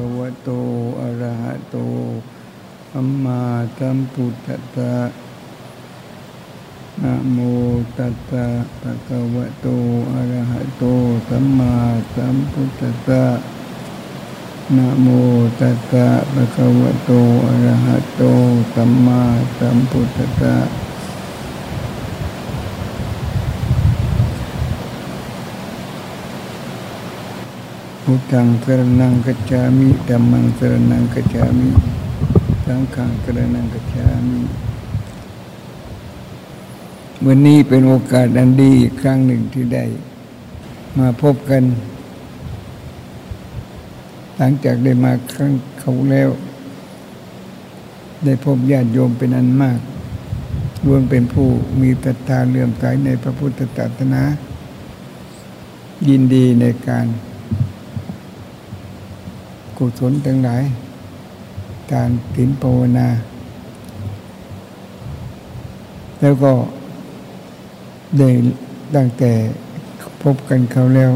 ะโมตัสสะภวะโต อะระหะโตสัมมาสัมพุทธัสสะนะโมตัสสะภะคะวะโต อะระหะโต สัมมาสัมพุทธัสสะนะโมตัสสะภะคะวะโต อะระหะโต สัมมาสัมพุทธัสสะ พุทธังสรนังกัจฉามิธัมมังสรนังกัจฉามิสังฆังสรนังกัจฉามิวันนี้เป็นโอกาสอันดีอีกครั้งหนึ่งที่ได้ มาพบกัน หลังจากได้มาครั้งเขาแล้ว ได้พบญาติโยมเป็นอันมากล้วนเป็นผู้มีตตาเลื่อมใสในพระพุทธศาสนา ยินดีในการ กุศลทั้งหลาย การถินภาวนา แล้วก็ได้ตั้งแต่พบกันเขาแล้ว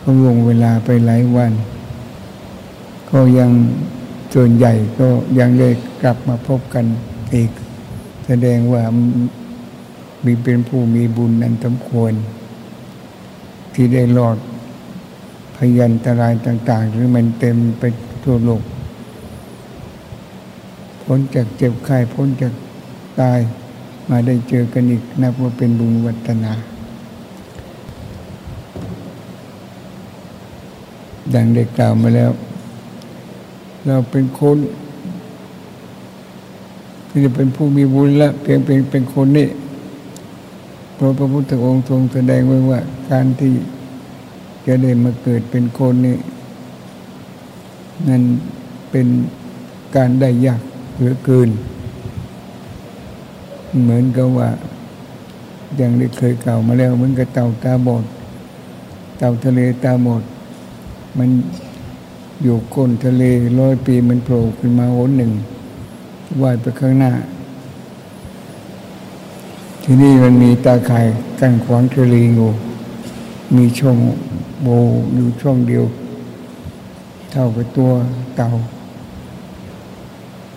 ก็ลงเวลาไปหลายวัน ก็ยังส่วนใหญ่ก็ยังได้กลับมาพบกันอีก แสดงว่ามีเป็นผู้มีบุญนันสมควร ที่ได้รอด พยันตรายต่าง ๆ หรือมันเต็มไปทั่วโลกพ้นจากเจ็บไข้พ้นจากตายมาได้เจอกันอีกนับว่าเป็นบุญวัฒนา ดังได้กล่าวมาแล้ว เราเป็นคนที่จะเป็นผู้มีบุญละเพียงเป็นเป็นคนนี่เพราะพระพุทธองค์ทรงแสดงไว้ว่าการที่ จะได้มาเกิดเป็นคนนี่นั่นเป็นการได้ยากเหลือเกิน เหมือนกับว่า อย่างได้เคยกล่าวมาแล้วเหมือนกับเต่าตาบอดเต่าทะเลตาบอดมันอยู่ก้นทะเลร้อยปีมันโผล่ขึ้นมาหนหนึ่งว่ายไปข้างหน้า ที่นี่มันมีตาข่ายกั้นขวางทะเลงูมีช่อง โบอยู่ช่องเดียว เท่ากับตัวเต่า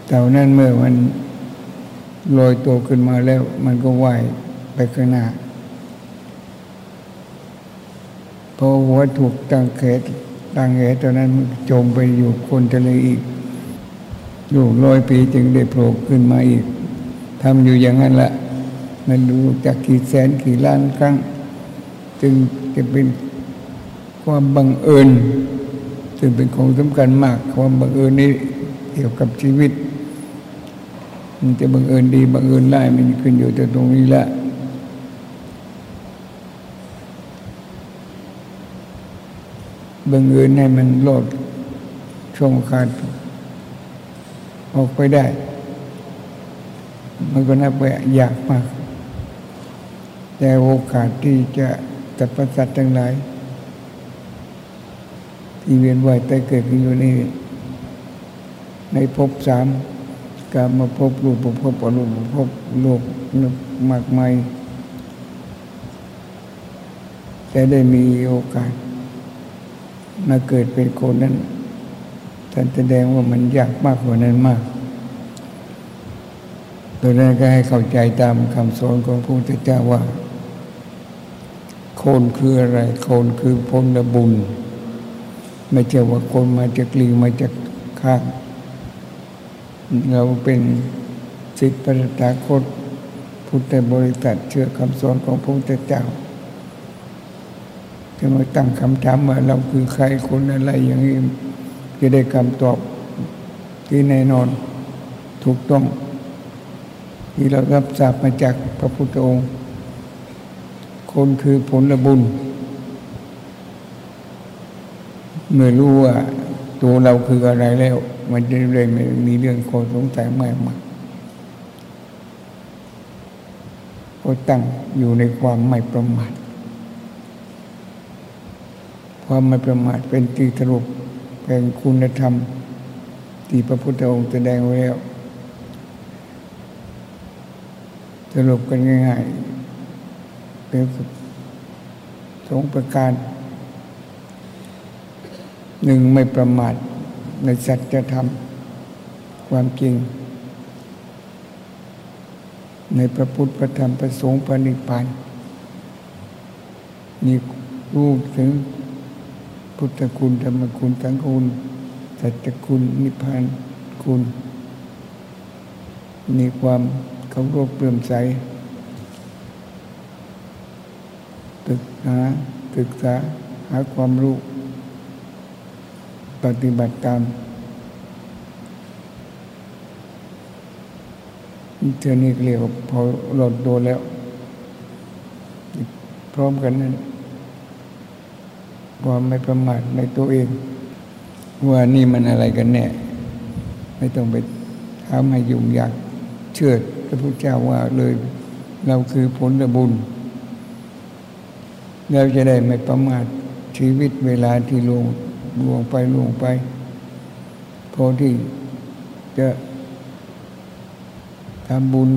เต่านั่นเมื่อมันลอยตัวขึ้นมาแล้ว มันก็ว่ายไปข้างหน้าพอหัวถูกตังแขนตั้งแหตอนนั้นจมไปอยู่คนทะเลอีก อยู่ร้อยปีจึงได้โผล่ขึ้นมาอีกทำอยู่อย่างนั้นละมันดูจากกี่แสนกี่ล้านครั้ง จึงจะเป็น ความบังเอิญซึ่งเป็นของสำคัญมาก ความบังเอิญนี้เกี่ยวกับชีวิต มันจะบังเอิญดีบังเอิญร้ายมันขึ้นอยู่แต่ตรงนี้ละบังเอิญให้มันโลดช่วงขาดออกไปได้ มันก็นับว่ายากมาก แต่โอกาสที่จะตัดประสัตทั้งหลาย ที่เวียนว่ายแต่เกิดอยู่นี่ในภพสามการมาพบรูปพบอรูปพบโลกมากมายจะได้มีโอกาสมาเกิดเป็นคนนั้นท่านแสดงว่ามันยากมากกว่านั้นมากโดยนั้นก็ให้เข้าใจตามคำสอนของพระพุทธเจ้าว่า โคนคืออะไร โคนคือพลบุญ ไม่ใช่ว่าคนมาจากลีมาจากข้างเราเป็นสิทธิปริตาคตพุทธบริษัทเชื่อคำสอนของพระพุทธเจ้าจะมาตั้งคำถามว่าเราคือใครคนอะไรอย่างนี้จะได้คำตอบที่แน่นอนถูกต้อง ที่เรารับทราบมาจากพระพุทธองค์ คนคือผลบุญ เมื่อรู้ว่าตัวเราคืออะไรแล้ว มันจะเลยไม่มีเรื่องโคสงสัยมากมายก็ตั้งอยู่ในความไม่ประมาทความไม่ประมาทเป็นที่สรุปแห่งคุณธรรม ที่พระพุทธองค์แสดงไว้แล้วสรุปกันง่ายๆเป็นสองประการ หนึ่งไม่ประมาทในสัจธรรมความจริง ในพระพุทธพระธรรมพระสงฆ์พระนิพพานมีรู้ถึงพุทธคุณธรรมคุณสังคุณสัจคุณนิพพานคุณ มีความเคารพเปลื่อมใสศึกษาศึกษาหาความรู้ ปฏิบัติตามเท่านี้เรียกว่าพอหลดโดนแล้ว พร้อมกันนั้นความไม่ประมาทในตัวเอง ว่านี่มันอะไรกันแน่ ไม่ต้องไปทำให้ยุ่งยากเชื่อพระพุทธเจ้าว่าเลย เราคือผลบุญ เราจะได้ไม่ประมาทชีวิตเวลาที่ลง ล่วงไปล่วงไป พอที่จะทำบุญ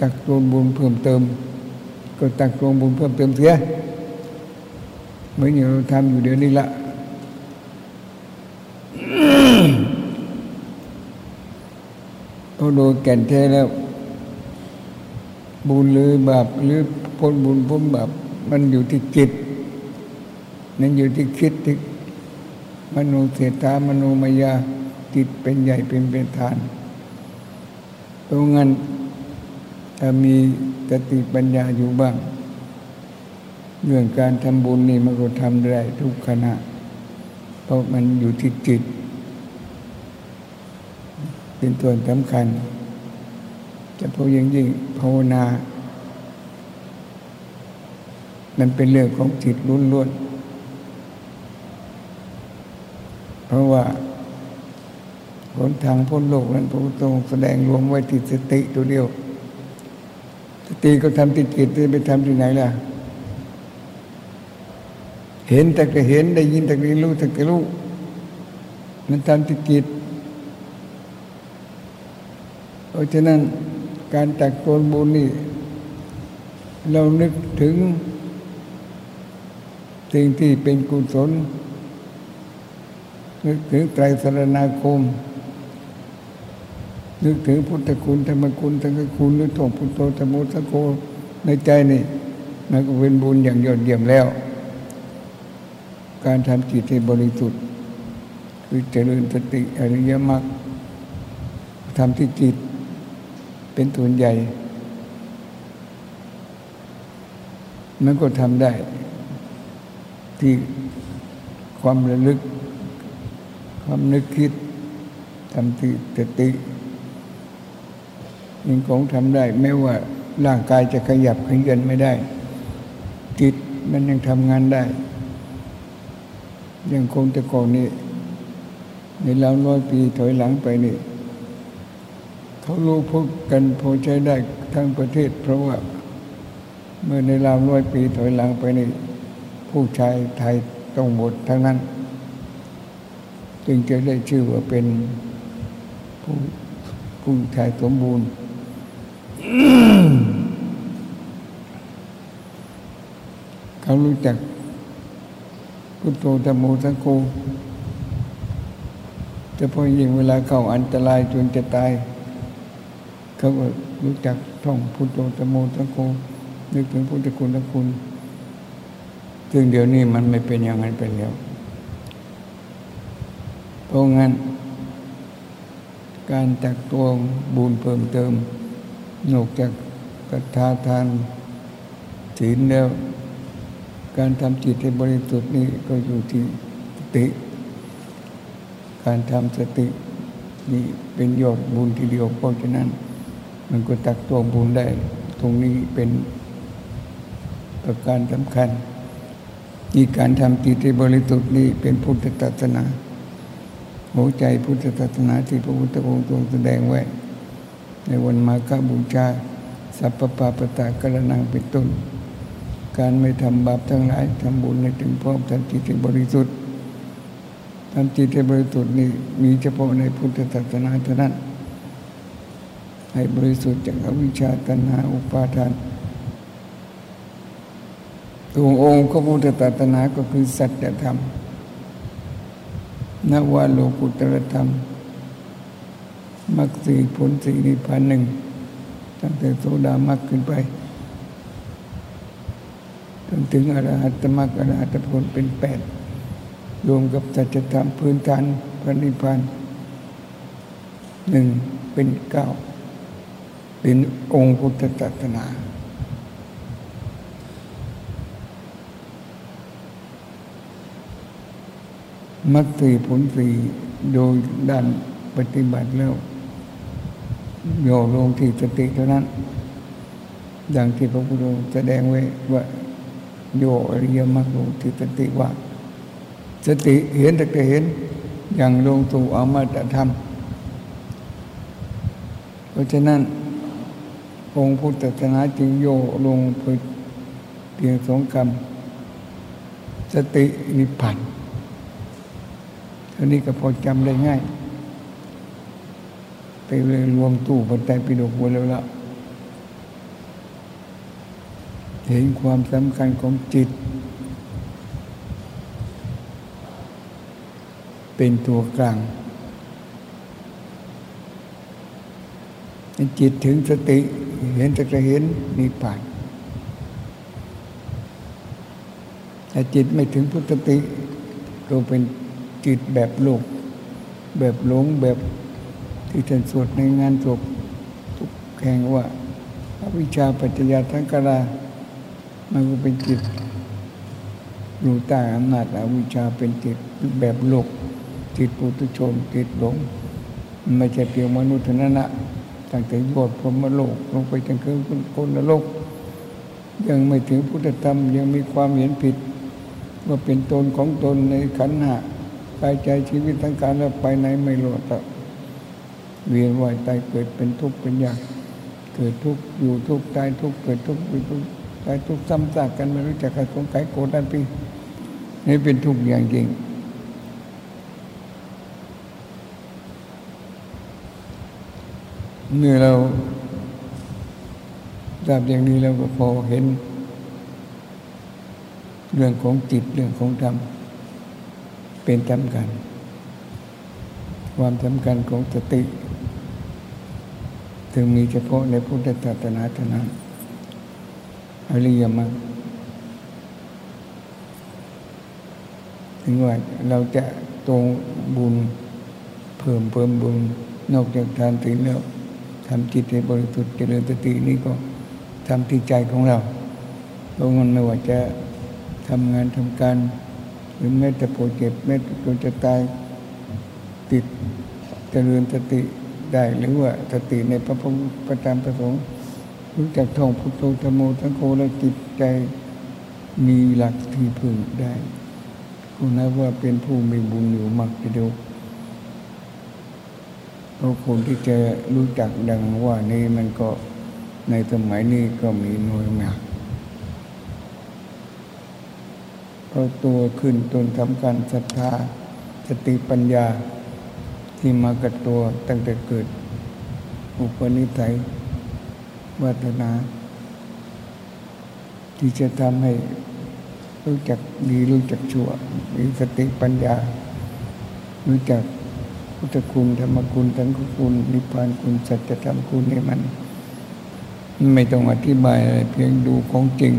ตักตวงบุญเพิ่มเติม ก็ตักตวงบุญเพิ่มเติมเสียเหมือนอย่างเราทำอยู่เดี๋ยวนี้ละพอโดยแก่นแท้แล้ว บุญหรือบาปหรือพ้นบุญพ้นบาปมันอยู่ที่จิต นั่นอยู่ที่คิดที่ มโนเสตามโนมายาจิตเป็นใหญ่เป็นเป็นฐานเพราะงั้นถ้ามีสติปัญญาอยู่บ้าง เรื่องการทำบุญนี่มันก็ทำได้ทุกขณะ เพราะมันอยู่ที่จิต เป็นตัวสำคัญ จะพอยิ่งยิ่งภาวนา มันเป็นเรื่องของจิตล้วนๆเพ ราะว่าหนทางพ้นโลกนั้นพระพุทธองค์แสดงรวมไว้ที่สติตัวเดียว สติก็ทำที่จิตจะไปทำที่ไหนล่ะ เห็นแต่ก็เห็นได้ยินแต่ก็รู้แต่ก็รู้มันทำที่จิตเพราะฉะนั้นการตักตนบุญนี่ เรานึกถึงสิ่งที่เป็นกุศล นึกถึงไตรสรณาคม นึกถึงพุทธคุณธรรมคุณสังฆคุณหรือท่องพุทโธธรรมสังโฆในใจนี่มันก็เป็นบุญอย่างยอดเยี่ยมแล้ว การทำจิตให้บริสุทธิ์คือเจริญสติอริยมรรคทำที่จิตเป็นส่วนใหญ่ มันก็ทำได้ ที่ความระลึก ความนึกคิดทำที่สติยังคงทำได้ ไม่ว่าร่างกายจะขยับขยันไม่ได้ จิตมันยังทำงานได้ ยังคงจะก่อนนี้ในเราร้อยปีถอยหลังไปนี่เขารู้พบกันพอใช้ได้ทั้งประเทศ เพราะว่าเมื่อในราวร้อยปีถอยหลังไปนี่ผู้ชายไทยต้องหมดทั้งนั้น จึงจะได้ชื่อว่าเป็นผู้ผู้ชายสมบูรณ์เขารู้จักพุทโธธรรมโมสังโฆแต่พอยิ่งเวลาเข้าอันตรายจนจะตาย เขาก็รู้จักท่องพุทโธธรรมโมสังโฆนึกถึงพุทธคุณและคุณ ซึ่งเดี๋ยวนี้มันไม่เป็นอย่างนั้นเป็นแล้ว เพราะงั้น การตักตวงบุญเพิ่มเติมนอกจากกทาทานศีลแล้ว การทำจิตให้บริสุทธิ์นี่ก็อยู่ที่สติ การทำสตินี่เป็นยอดบุญทีเดียวเพราะฉะนั้น มันก็ตักตัวบุญได้ ตรงนี้เป็นประการสำคัญนี่การทำจิตให้บริสุทธิ์นี่เป็นพุทธศาสนา หัวใจพุทธศาสนาที่พระพุทธองค์ทรงแสดงไว้ ในวันมาฆบูชา สัพพปาปตากระนังเป็นต้น การไม่ทำบาปทั้งหลายทำบุญในถึงพร้อมทำจิตให้บริสุทธิ์ทำจิตให้บริสุทธิ์นี่มีเฉพาะในพุทธศาสนาเท่านั้น ให้บริสุทธิ์จากอวิชชาตัณหาอุปาทานตัวองค์ของพุทธศาสนาก็คือสัจธรรม นวาโลกุตรธรรมมรรคสี่ผลสี่นิพพานหนึ่งตั้งแต่โสดามรรคขึ้นไปจนถึงอรหัตมรรคอรหัตผลเป็นแปดรวมกับสัจธรรมพื้นฐานพระนิพพานหนึ่งเป็นเก้าเป็นองค์พุทธศาสนา มัตสีผลสีโดยด้านปฏิบัติแล้วโยลงที่สติเท่านั้น อย่างที่พระพุทธองค์แสดงไว้ว่าโยอริยมรรคลงที่สติว่า สติเห็นแต่เห็นอย่างลงสู่อมตะธรรม เพราะฉะนั้น องค์พุทธศาสนาจึงโยลงเพียงสองคำสตินิพพาน เท่านี้ก็พอจำได้ง่าย ไปเลยรวมตู้ปัจจัยปิฎกหมดแล้วละเห็นความสำคัญของจิต เป็นตัวกลางจิตถึงสติ เห็นจะเห็นนิพพานแต่จิตไม่ถึงพุทธติก็เป็น จิตแบบโลก แบบหลงแบบที่ท่านสวดในงานศพทุกแข่งว่าวิชาปัจจยาทั้งกรามันก็เป็นจิตอยู่ใต้อำนาจอวิชาเป็นจิตแบบโลกจิตปุถุชนจิตหลงไม่ใช่เพียงมนุษย์เท่านั้นนะตั้งแต่ยอดพรหมโลกลงไปจนถึงคนละโลกยังไม่ถึงพุทธธรรมยังมีความเห็นผิด ว่าเป็นตนของตนในขันหะ กายใจชีวิตทั้งการแล้วไปไหนไม่รอดเวียนว่ายตายเกิดเป็นทุกข์เป็นยากเกิดทุกข์อยู่ทุกข์ตายทุกข์เกิดทุกข์อยู่ทุกข์ตายทุกข์ซ้ำซากกันไม่รู้จักใครสงสัยโกรธดันปีนี่เป็นทุกข์อย่างจริงเมื่อเราทราบอย่างนี้เราก็พอเห็น เรื่องของจิตเรื่องของธรรม เป็นสำคัญ ความสำคัญของสติ ถึงมีเฉพาะในพุทธศาสนาเท่านั้นอริยมรรคถึงว่าเราจะตรงบุญเพิ่มเพิ่มบุญ นอกจากทานศีลแล้วทำจิตให้บริสุทธิ์เจริญสตินี่ก็ทำที่ใจของเราเพราะมันไม่ว่าจะทำงานทำการ หรือแม้แต่ปวดเจ็บแม้แต่จนจะตายติดเจริญสติได้หรือว่าสติในพระพุทธประจำประสงค์รู้จักท่องพุทโธธโมทั้งโคและจิตใจมีหลักที่พึ่งได้คุณนับว่าเป็นผู้มีบุญอยู่มากทีเดียวเพราะคนที่จะรู้จักดังว่านี้มันก็ในสมัยนี้ก็มีน้อยมาก เราตัวขึ้นตนทำการศรัทธาสติปัญญาที่มากับตัวตั้งแต่เกิด อุปนิสัยวัฒนา ที่จะทำให้รู้จักดีรู้จักชั่วมีสติปัญญา รู้จักพุทธคุณธรรมคุณสังฆคุณนิพพานคุณสัจธรรมคุณนี่มัน ไม่ต้องอธิบายอะไรเพียงดูของจริง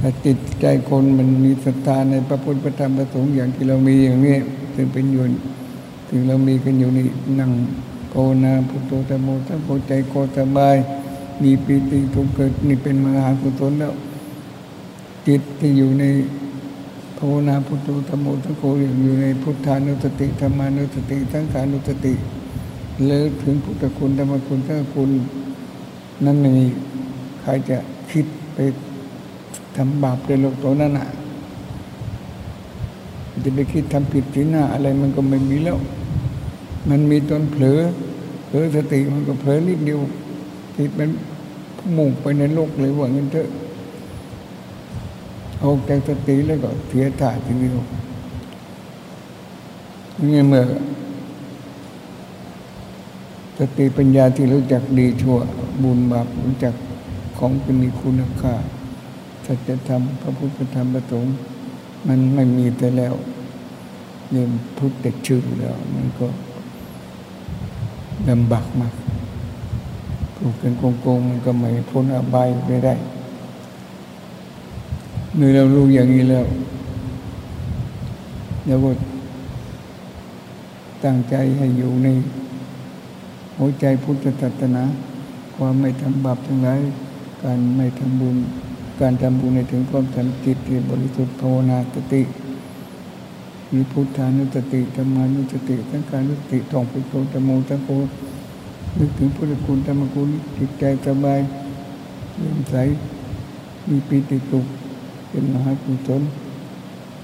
ถ้าจิตใจคนมันมีศรัทธาในพระพุทธธรรมประสงค์อย่างที่เรามีอย่างนี้ถึงเป็นอยู่ถึงเรามีกันอยู่นี่นั่งโกนาพุทโธธรรมโมทั้งโใจโกสบาย มีปีติทุกเกิดนี่เป็นมหากุศลแล้วจิตที่อยู่ในภาวนาพุทโธธรรมโมทั้งโคอยู่ในพุทธานุสติธรรมานุสติทั้งขานุสติเลิกถึงพุทธคุณธรรมคุณทั้งคุณ นั่นไม่มีใครจะคิดไป ทำบาปในโลกตัวนั้นอะจะไปคิดทำผิดที่หน้าอะไรมันก็ไม่มีแล้ว มันมีตนเผลอเผลอสติมันก็เผลอนิดเดียวจิตมันมุ่งไปในโลกเลยว่างั้นเถอะออกจากสติแล้วก็เสียท่าทีเดียวนี่เมื่อสติปัญญาที่รู้จักดีชั่วบุญบาปรู้จักของเป็นมีคุณค่า สัจธรรมพระพุทธธรรมประสงค์มันไม่มีแต่แล้วเริ่มพุทธชื่อแล้ว มันก็ลำบากมากผูกกันโกงๆมันก็ไม่พ้นอบายไปได้เมื่อเรารู้อย่างนี้แล้วเราก็ตั้งใจให้อยู่ในหัวใจพุทธศาสนา ความไม่ทำบาปทั้งหลาย การไม่ทำบุญ การทำบุญในถึงความสันติที่บริสุทธิ์ภาวนาสติ มีพุทธานุสติธรรมานุสติทั้งการนุสติท่องพุทโธธรรมโมทั้งโคนึกถึงพุทธคุณธรรมคุณจิตใจสบายเลื่อมใสมีปีติสุขเป็นมหากุศล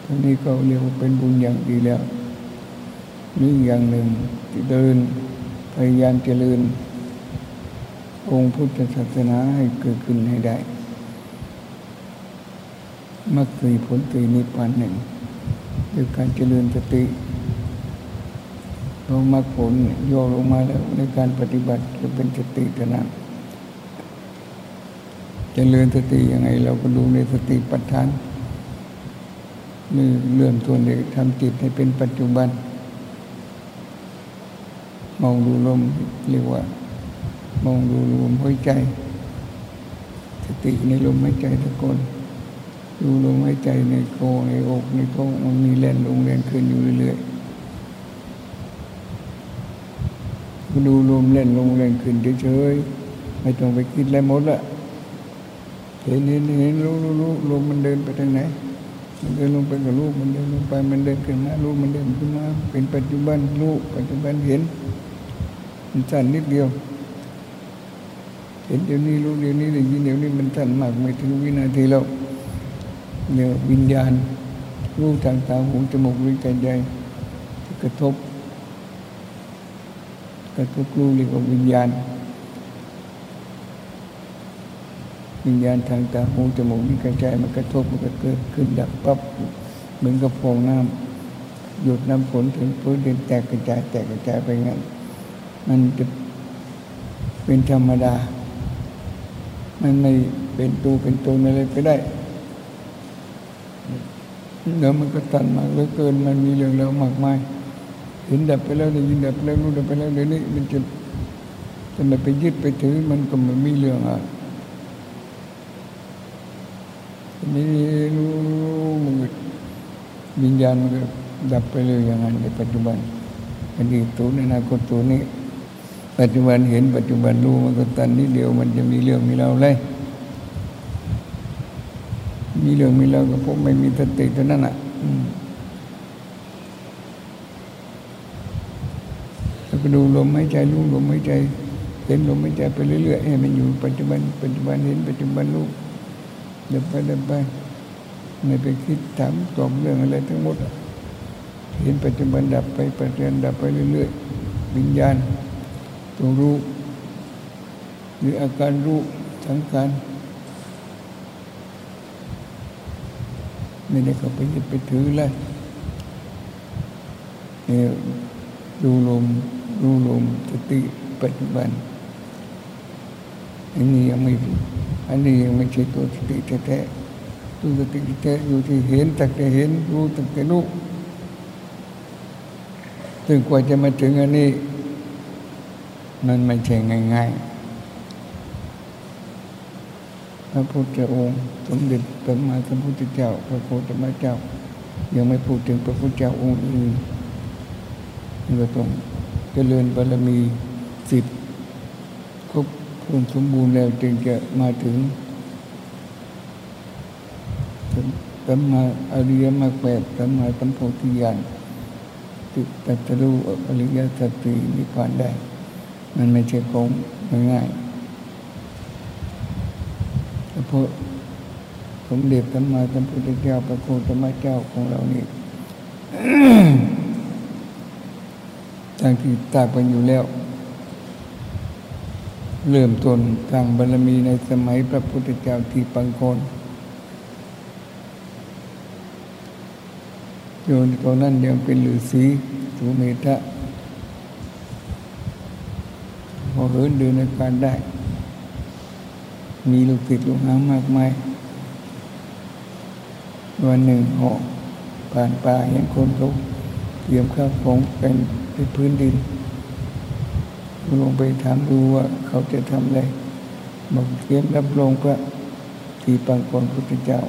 ท่านี้ก็เรียกว่าเป็นบุญอย่างดีแล้วนี่อย่างหนึ่งที่เดินพยายามเจริญองค์พุทธศาสนาให้เกิดขึ้นให้ได้ มรรคสีผลสีนิพพานหนึ่งด้วยการเจริญสติเรามรรคผลย่อลงมาแล้วในการปฏิบัติจะเป็นสติเท่านั้นจเลื่อนสติยังไง เราก็ดูในสติปัฏฐานนี่เลื่อนตัวเด็กทำจิตให้เป็นปัจจุบัน มองดูลมเรียกว่า มองดูลมหายใจ สติในลมหายใจทุกคน ดูลมหายใจในโกในอกในท้องมันมีแรงลงแรงขึ้นอยู่เรื่อยๆดูลมเล่นลงแรงขึ้นเฉยๆไม่ต้องไปคิดอะไรหมดละเห็นเห็นเห็นรู้รู้รู้ลมมันเดินไปทางไหนมันเดินลงไปกับลูกมันเดินลงไปมันเดินขึ้นมาลูกมันเดินขึ้นมาเป็นปัจจุบันลูกปัจจุบันเห็นมันสั้นนิดเดียว เห็นเดี๋ยวนี้รู้เดี๋ยวนี้ได้ยินเดี๋ยวนี้มันสั้นมากไม่ถึงวินาทีแล้ว เนี่ยวิญญาณรู้ทางตาหูจมูกลิ้นกายใจกระทบ กระทบรู้เรียกว่าวิญญาณ วิญญาณทางตาหูจมูกลิ้นกายใจมันกระทบมันก็เกิดขึ้นดับปั๊บเหมือนกับฟองน้ำหยดน้ำฝนถึงพื้นดินแตกกระจายแตกกระจายไปงั้นมันจะเป็นธรรมดา มันไม่เป็นตัวเป็นตนอะไรไปได้ เดี๋ยวมันก็ตันมากเหลือเกินมันมีเรื่องแล้วมากมายเห็นดับไปแล้วได้ยินดับไปแล้วรู้ดับไปแล้วเดี๋ยวนี้มันจะจะไม่ไปยึดไปถือมันก็ไม่มีเรื่องอะมีรู้มันวิญญาณมันก็ดับไปเลยอย่างนั้นในปัจจุบันอดีตตัวในอนาคตตัวนี้ ปัจจุบันเห็นปัจจุบันรู้มันก็ตันนิดเดียวมันจะมีเรื่องมีเราเลย มีเรื่องมีเราก็พบไม่มีสติเท่านั้นอะแล้วก็ดูลมหายใจรู้ลมหายใจ เห็นลมหายใจไปเรื่อยๆให้มันอยู่ปัจจุบันปัจจุบันเห็นปัจจุบันรู้เดินไปเดินไปไม่ไปคิดถามตอบเรื่องอะไรทั้งหมด เห็นปัจจุบันดับไปปัจจุบันดับไปเรื่อยๆวิญญาณตัวรู้หรืออาการรู้ทั้งการ ไม่ได้เข้าไปยึดไปถือเลยเดูลมดูลมสติปัจจุบันอันนี้ยังไม่อันนี้ยังไม่ใช่ตัวสติแท้ๆตัวสติแท้อยู่ที่เห็นแต่เห็นรู้แต่รู้ถึงกว่าจะมาถึงอันนี้ มันไม่ใช่ง่าย ๆพ ระพุทธองค์สมเด็จพระมาสัมพุทธเจ้า พระโคตมเจ้า ยังไม่พูดถึงพระพุทธเจ้าองค์อื่นเราต้องเจริญบารมีสิบครบถ้วนสมบูรณ์แล้วจึงจะมาถึงสัมมาอริยมรรคแปดสัมมาสัมโพธิญาณติดตัตรู้อริยสัจสี่นิพพานได้ มันไม่ใช่ของง่าย พระสมเด็จสัมมาสัมพุทธเจ้าพระโคตมเจ้าของเรานี่ตั้งที่ตากไปอยู่แล้ว เริ่มต้นทางบารมีในสมัยพระพุทธเจ้าที่ปังโคนโยนตอนนั้นยังเป็นฤาษีสุเมธะพอเหินเดินในการได้ มีลูกศิษย์ลูกหามากมายวันหนึ่งหาะผ่านป่าเห็นคนเขาเตรียมข้าวของเป็นพื้นดินลงไปถามดูว่าเขาจะทำอะไรบอกเตรียมรับรองพระทีปังกรพุทธเจ้า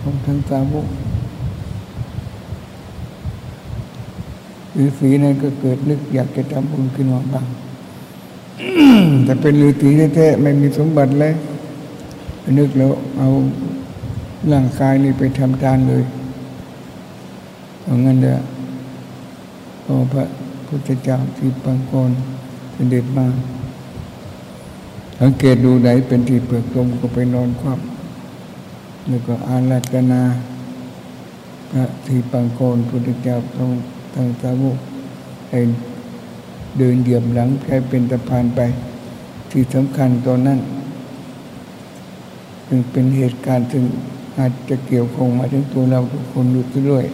ของทั้งสาวกฤาษีนั้นก็เกิดนึกอยากจะทำบุญขึ้นมาบ้างแต่เป็นฤาษีแท้ๆไม่มีสมบัติเลย นึกแล้วเอาร่างกายนี่ไปทำทานเลยเอางั้นเด้อพอพระพุทธเจ้าที่ปังกรเสด็จมาสังเกตดูไหนเป็นที่เปลือกลมก็ไปนอนคว่ำแล้วก็อาราธนาพระที่ปังกรพุทธเจ้าทรงทางสาวกให้เดินเหยียบหลังแค่เป็นตะพานไป ที่สำคัญตอนนั้น จึงเป็นเหตุการณ์ถึงอาจจะเกี่ยวข้องมาถึงตัวเราทุกคนด้วย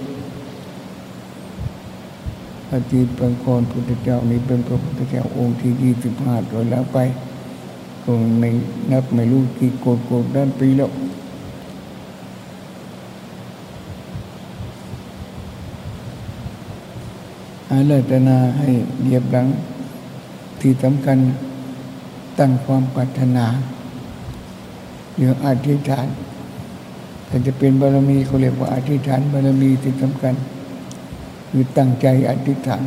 พระจีปังกรพุทธเจ้านี้เป็นพระพุทธเจ้าองค์ที่ยี่สิบห้าตัวแล้วไปคงไม่นับไม่รู้กี่โกดโกดด้านปีแล้วอาราธนาให้เหยียบหลังที่สำคัญตั้งความปรารถนา เรื่องอธิษฐานถ้าจะเป็นบารมีเขาเรียกว่าอธิษฐานบารมีที่สำคัญคือตั้งใจอธิษฐาน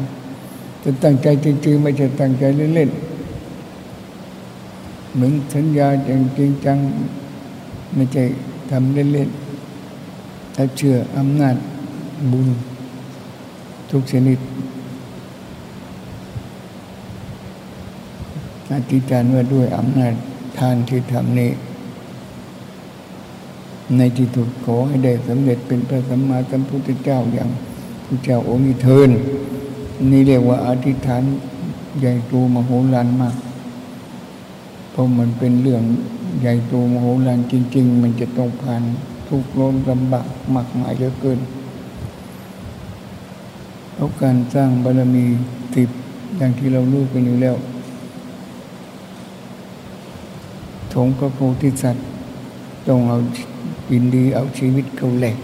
จะตั้งใจจริงๆไม่ใช่ตั้งใจเล่นๆเหมือนสัญญาอย่างจริงจังไม่ใช่ทำเล่นๆถ้าเชื่ออำนาจบุญทุกชนิดอธิษฐานว่าด้วยอำนาจทานที่ทำนี้ ในที่สุดขอให้ได้สำเร็จเป็นพระสัมมาสัมพุทธเจ้าอย่างพระเจ้าองค์นี้เทินนี่เรียกว่าอธิษฐานใหญ่โตมโหฬารมาก เพราะมันเป็นเรื่องใหญ่โตมโหฬารจริง ๆ มันจะต้องผ่านทุกข์ร้อนลำบากมากมายเหลือเกินเพราะการสร้างบารมีติบอย่างที่เรารู้กันอยู่แล้วถงพระโพธิสัตว์ต้องเอา ยินดีเอาชีวิตเขาแหลก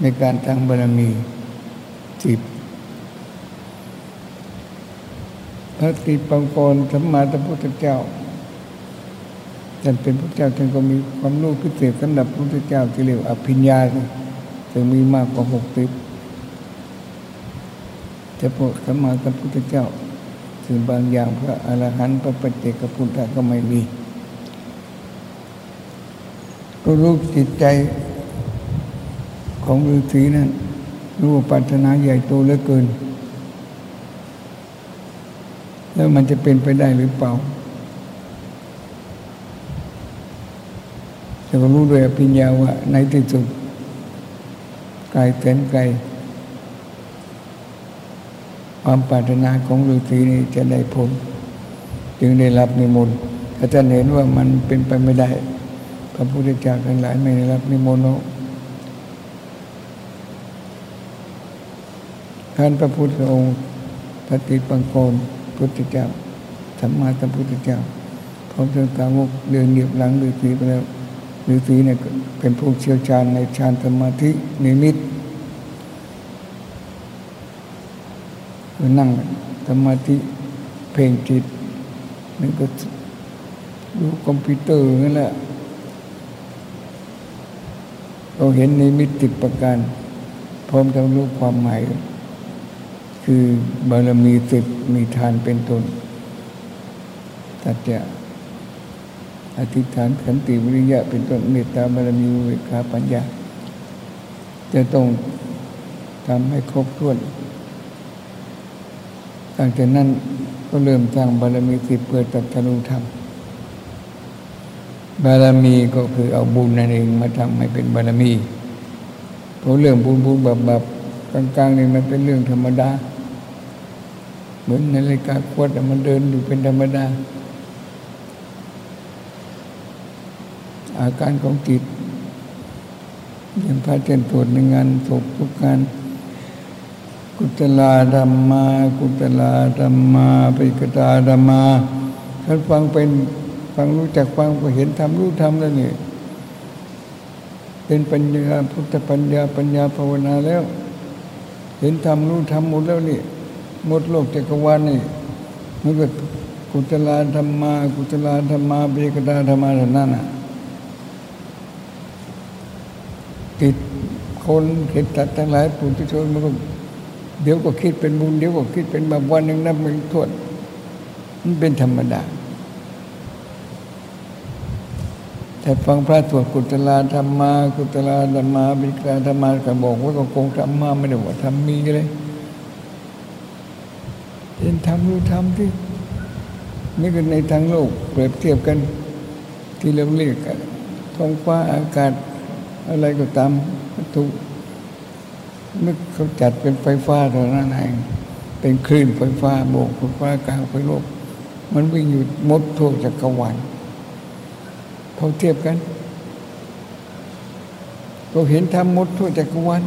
ในการตั้งบารมีสิบพระติปังกรสัมมาสัมพุทธเจ้าท่านเป็นพระเจ้าท่านก็มีความรู้พิเศษสำหรับพระพุทธเจ้าที่เรียกอภิญญาถึงมีมากกว่าหกสิบแต่พระสัมมาสัมพุทธเจ้าถึงบางอย่างพระอรหันต์พระปัจเจกพุทธะก็ไม่มี ก็รู้จิตใจของฤาษีนั้นรู้ปัฒนาใหญ่โตเหลือเกิน แล้วมันจะเป็นไปได้หรือเปล่าแต่ก็รู้ด้วยปัญญาว่าในที่สุดกายแสนไกลความปรารถนาของฤาษีนี้จะได้ผลจึงได้รับนิมนต์ถ้าท่านเห็นว่ามันเป็นไปไม่ได้ พระพุทธเจ้าทั้งหลายไม่ได้รับนิมนต์ท่านพระพุทธองค์ปฏิปังโกนพุทธเจ้าสัมมาสัมพุทธเจ้าพร้อมทั้งสาวกเดินเหยียบหลังฤาษีไปแล้วฤาษีเนี่ยเป็นผู้เชี่ยวชาญในฌานสมาธินิมิตนั่งสมาธิเพ่งจิตนั่นก็ดูคอมพิวเตอร์นั่นแหละ เราเห็นในมิติประการ พร้อมทั้งรู้ความหมาย คือบารมีสิบมีทานเป็นต้นตัดจะอธิษฐานขันติวิริยะเป็นต้นเมตตาบารมีเวขาปัญญา จะต้องทำให้ครบถ้วนตั้งแต่นั้นก็เริ่มสร้างบารมีสิบเพื่อตัดทะลุธรรม บารมีก็คือเอาบุญนั่นเองมาทำให้เป็นบารมีเพราะเรื่องบุญบุญแบบแบบกลางๆนี่มันเป็นเรื่องธรรมดา เหมือนนาฬิกาขวดมันเดินอยู่เป็นธรรมดา อาการของจิตยังพระเจนตรวจในงานศพทุกการกุตลาธรรมา กุตลาธรรมาปิกตาธรรมาท่านฟังเป็น ฟังรู้จักฟังก็เห็นทำรู้ทำแล้วนี่เป็นปัญญาพุทธปัญญาปัญญาภาวนาแล้ว เห็นธรรมรู้ธรรมหมดแล้วนี่หมดโลกจักรวาลนี่มันก็กุตลาธรรมา กุตลาธรรมาเบกตาธรรมาเท่านั้นน่ะติดคนเห็นตัดทั้งหลายปุถุชนมันก็เดี๋ยวก็คิดเป็นบุญเดี๋ยวก็คิดเป็นบาปวันหนึ่งนับเป็นทวดมันเป็นธรรมดา แต่ฟังพระสวดกุตลาธรรมา กุตลาธรรมาบิกาธรรมาก็บอกว่าก็คงธรรมาไม่ได้ว่าธรรมีเลยเห็นธรรมรู้ธรรมที่นี่ก็ในทางโลกเปรียบเทียบกันที่เราเรียกท้องฟ้าอากาศอะไรก็ตามวัตถุนึกเขาจัดเป็นไฟฟ้าเท่านั้นเองเป็นคลื่นไฟฟ้าโบกไฟฟ้ากลางไฟโลก มันวิ่งอยู่มดทั่วจักรวาล เขาเทียบกันเราเห็นธรรมมดทั่วจักรวาล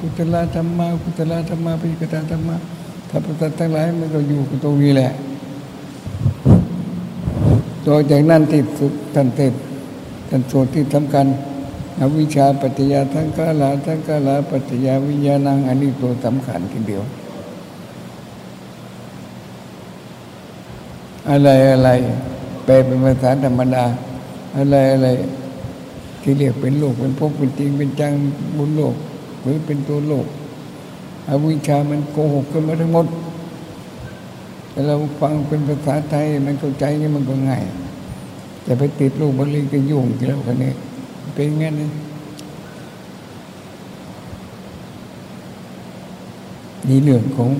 กุตลาธรรมากุตลาธรรมาปิกตาธรรมาถ้าพระทั้งหลายมันก็อยู่กับตรงนี้แหละตัวจากนั้นที่สุดท่านเทศท่านส่วนที่สำคัญอวิชชาปัจจยาทั้งกาลาทั้งกาลาปัจจยาวิญญาณังอันนี้ตัวสำคัญทีเดียว อะไรอะไรแปลเป็นภาษาธรรมดา อะไรอะไรที่เรียกเป็นโลกเป็นภพเป็นจริงเป็นจังบุญโลกหรือเป็นตัวโลกอวิชชามันโกหกขึ้นมาทั้งหมด แต่เราฟังเป็นภาษาไทยมันเข้าใจนี่มันก็ง่ายจะไปติดลูกบาลีก็ยุ่งกี่แล้วกันนี้เป็นงั้นนี่เรื่องของ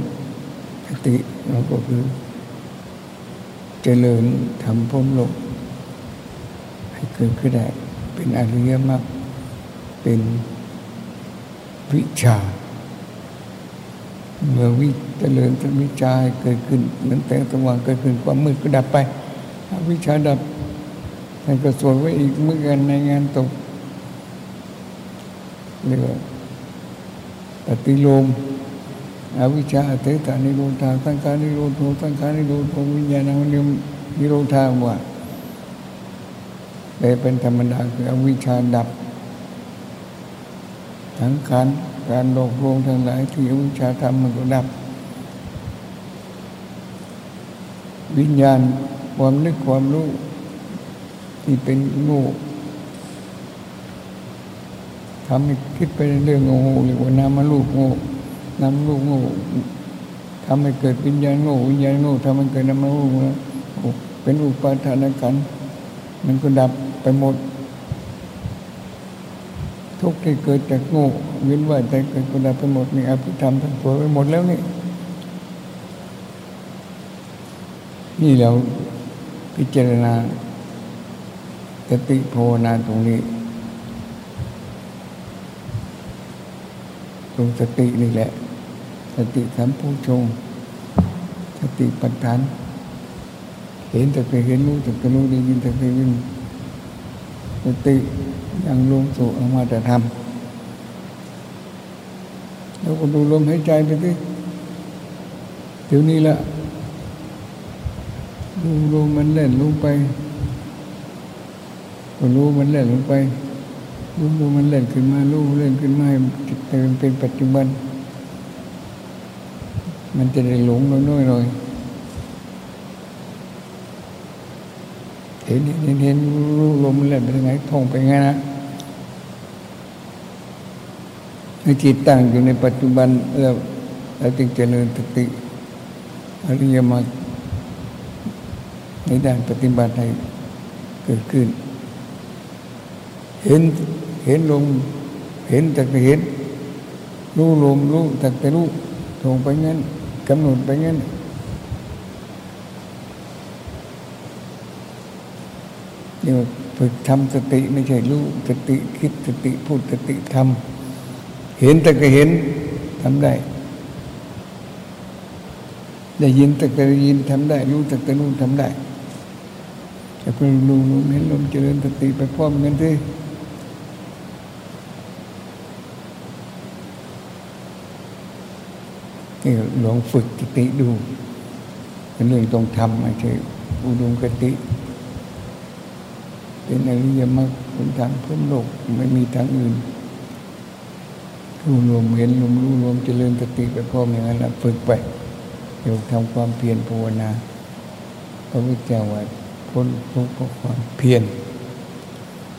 สติเราก็คือ เจริญทำพ้นโลก ให้เกิดขึ้นได้ เป็นอริยมรรคเป็นวิชา เมื่อวิเจริญวิชาเกิดขึ้นเหมือนแสงสว่างเกิดขึ้นความมืดก็ดับไปวิชาดับท่านก็สวดไว้อีกเมื่อกันในงานตกเรียกว่าปฏิโลมอวิชชาเทตานิโรธาสังขานิโรธสังขานิโรธวิญญาณังนิโรธาว่า แต่เป็นธรรมดาคืออวิชชาดับ ทั้งขันการหลอกลวงทั้งหลายที่อวิชชาทำมันก็ดับ วิญญาณความนึกความรู้ที่เป็นง่ทำให้คิดไปเรื่องง่หรือว่านามาลูกง่นามลูกง่ทำให้เกิดวิญญาณง่วิญญาณง่ทำให้เกิดนามาลูกเป็นอุปาทานกัน มันก็ดับไปหมด ทุกที่เกิดจากโง่เว้นว่าแต่เกิดก็ดับไปหมดนี่อภิธรรมทั้งตัวไปหมดแล้วนี่ นี่เราพิจารณาสติภาวนาตรงนี้ ตรงสตินี่แหละ สติสัมผูชงสติปัฏฐาน เห็นแต่เคยเห็นรู้แต่เคยรู้ได้ยินแต่เคยยินสติยังลงสู่อมาตธรรมแล้วก็ดูลมหายใจไปสิเดี๋ยวนี้ละดูลมมันเล่นลงไปก็รู้มันเล่นลงไปรู้รู้มันเล่นขึ้นมารู้เล่นขึ้นมาจิตใจมันเป็นปัจจุบัน มันจะได้หลงน้อยๆหน่อย เห็นเห็นเห็นรู้ลมเล่นไปทางไหนท่องไปไงนะให้จิตตั้งอยู่ในปัจจุบันแล้วเราจึงเจริญสติอริยมรรคในด้านปฏิบัติให้เกิดขึ้น เห็นเห็นลมเห็นแต่เห็นรู้ลมรู้แต่แต่รู้ทงไปงั้นกำหนดไปงั้น นี่ฝึกทำสติไม่ใช่รู้สติคิดสติพูดสติทำเห็นแต่ก็เห็นทำได้ ได้ยินแต่ก็ได้ยินทำได้ รู้แต่ก็รู้ทำได้แต่เพิ่งรู้เห็นลมเจริญสติไปพร้อมกันที่นี่ลองฝึกสติดูเป็นเรื่องต้องทำไม่ใช่อุดมกติ เป็นอริยมรรคเป็นทางพ้นโลกไม่มีทางอื่นรู้รวมเห็นรวมรู้รวมเจริญสติไปพร้อมอย่างนั้นฝึกไปเดี๋ยวทำความเพียรภาวนาพระพุทธเจ้าว่าพ้นทุกข์เพราะความเพียร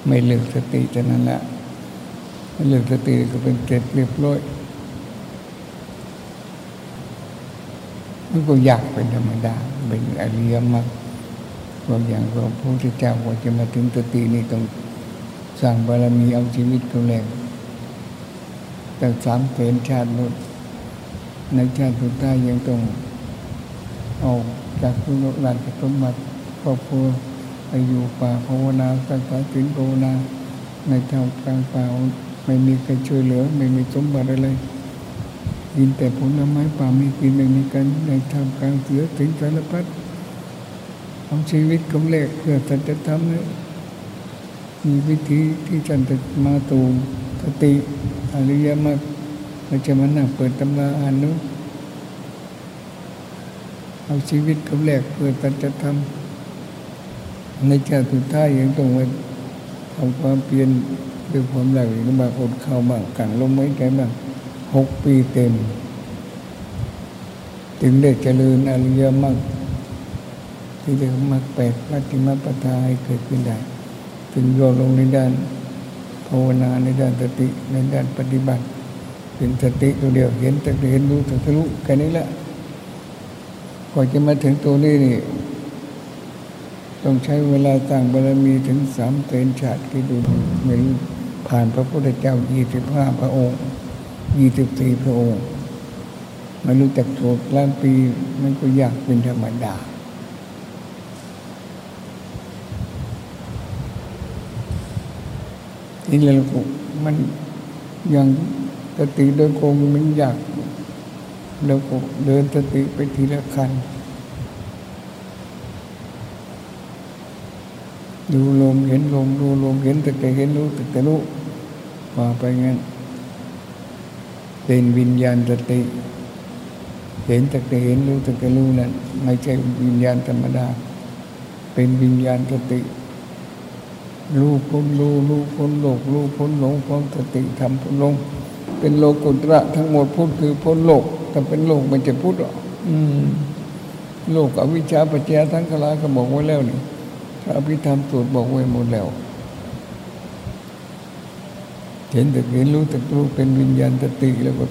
ไม่เลือกสติแต่นั้นละไม่เลือกสติก็เป็นเกล็ดเรียบร้อยมันก็อยากเป็นธรรมดาเป็นอริยมรรค บางอย่างพระพุทธเจ้าว่าจะมาถึงสตินี่ต้องสร้างบารมีเอาชีวิตเขาแรงแต่สามเพนชาตินุในชาติสุดท้ายยังต้องออกจากคุนหลานสมบัติครอบครัวไปอยู่ป่าภาวนาสังฆาสินภาวนาในทางกลางป่าไม่มีใครช่วยเหลือ ไม่มีสมบัติอะไรกินแต่ผลไม้ป่าไม่กินไม่มีกันในทางกลางเสือถึงสารพัด เอาชีวิตกำเล็กเพื่อสัจธรรมเนี่ยมีวิธีที่ฉันจะมาตูสติอริยมรรคเราจะมานั่งเปิดตำราอ่านนู้เอาชีวิตกำแรกเพื่อสัจธรรมในชาติสุดท้ายยังต้องมาทำความเพียรด้วยความหลักหรือบางอดเข้าบ้างกันลงไม่ใจบ้างหกปีเต็ม ถึงได้เจริญอริยมรรค ที่เรียกมรรคแปดปัติมาปทาให้เกิดขึ้นได้ถึงโยลงในด้านภาวนาในด้านสติในด้านปฏิบัติ เป็นสติตัวเดียวเห็นแต่เห็นรู้แต่รู้แค่นี้แหละกว่าจะมาถึงตัวนี้นี่ต้องใช้เวลาต่างบารมีถึงสามเตนชาติที่ดูเหมือนผ่านพระพุทธเจ้ายี่สิบห้าพระองค์ยี่สิบสี่พระองค์ไม่รู้จักโทษล้านปีมันก็ยากเป็นธรรมดา นี่เรามันย่างสติโดยโกงมันอยากเราก็เดินสติไปทีละขันดูลมเห็นลมดูลมเห็นแต่แต่เห็นรู้แต่แต่รู้ว่าไปงั้นเป็นวิญญาณสติ เห็นแต่แต่เห็นรู้แต่แต่รู้นั่นไม่ใช่วิญญาณธรรมดา เป็นวิญญาณสติ รู้พ้นรู้รู้พ้นโลกรู้พ้นหลงพ้นสติทำพ้นลง เป็นโลกุตระทั้งหมดพูดคือพ้นโลกแต่เป็นโลกมันจะพูดหรออืมโลกอวิชชาปัจจยทั้งกลาก็บอกไว้แล้วนี่พระอภิธรรมสูตรบอกไว้หมดแล้วเห็นแต่เห็นรู้แต่รู้เป็นวิญญาณสติแล้วก็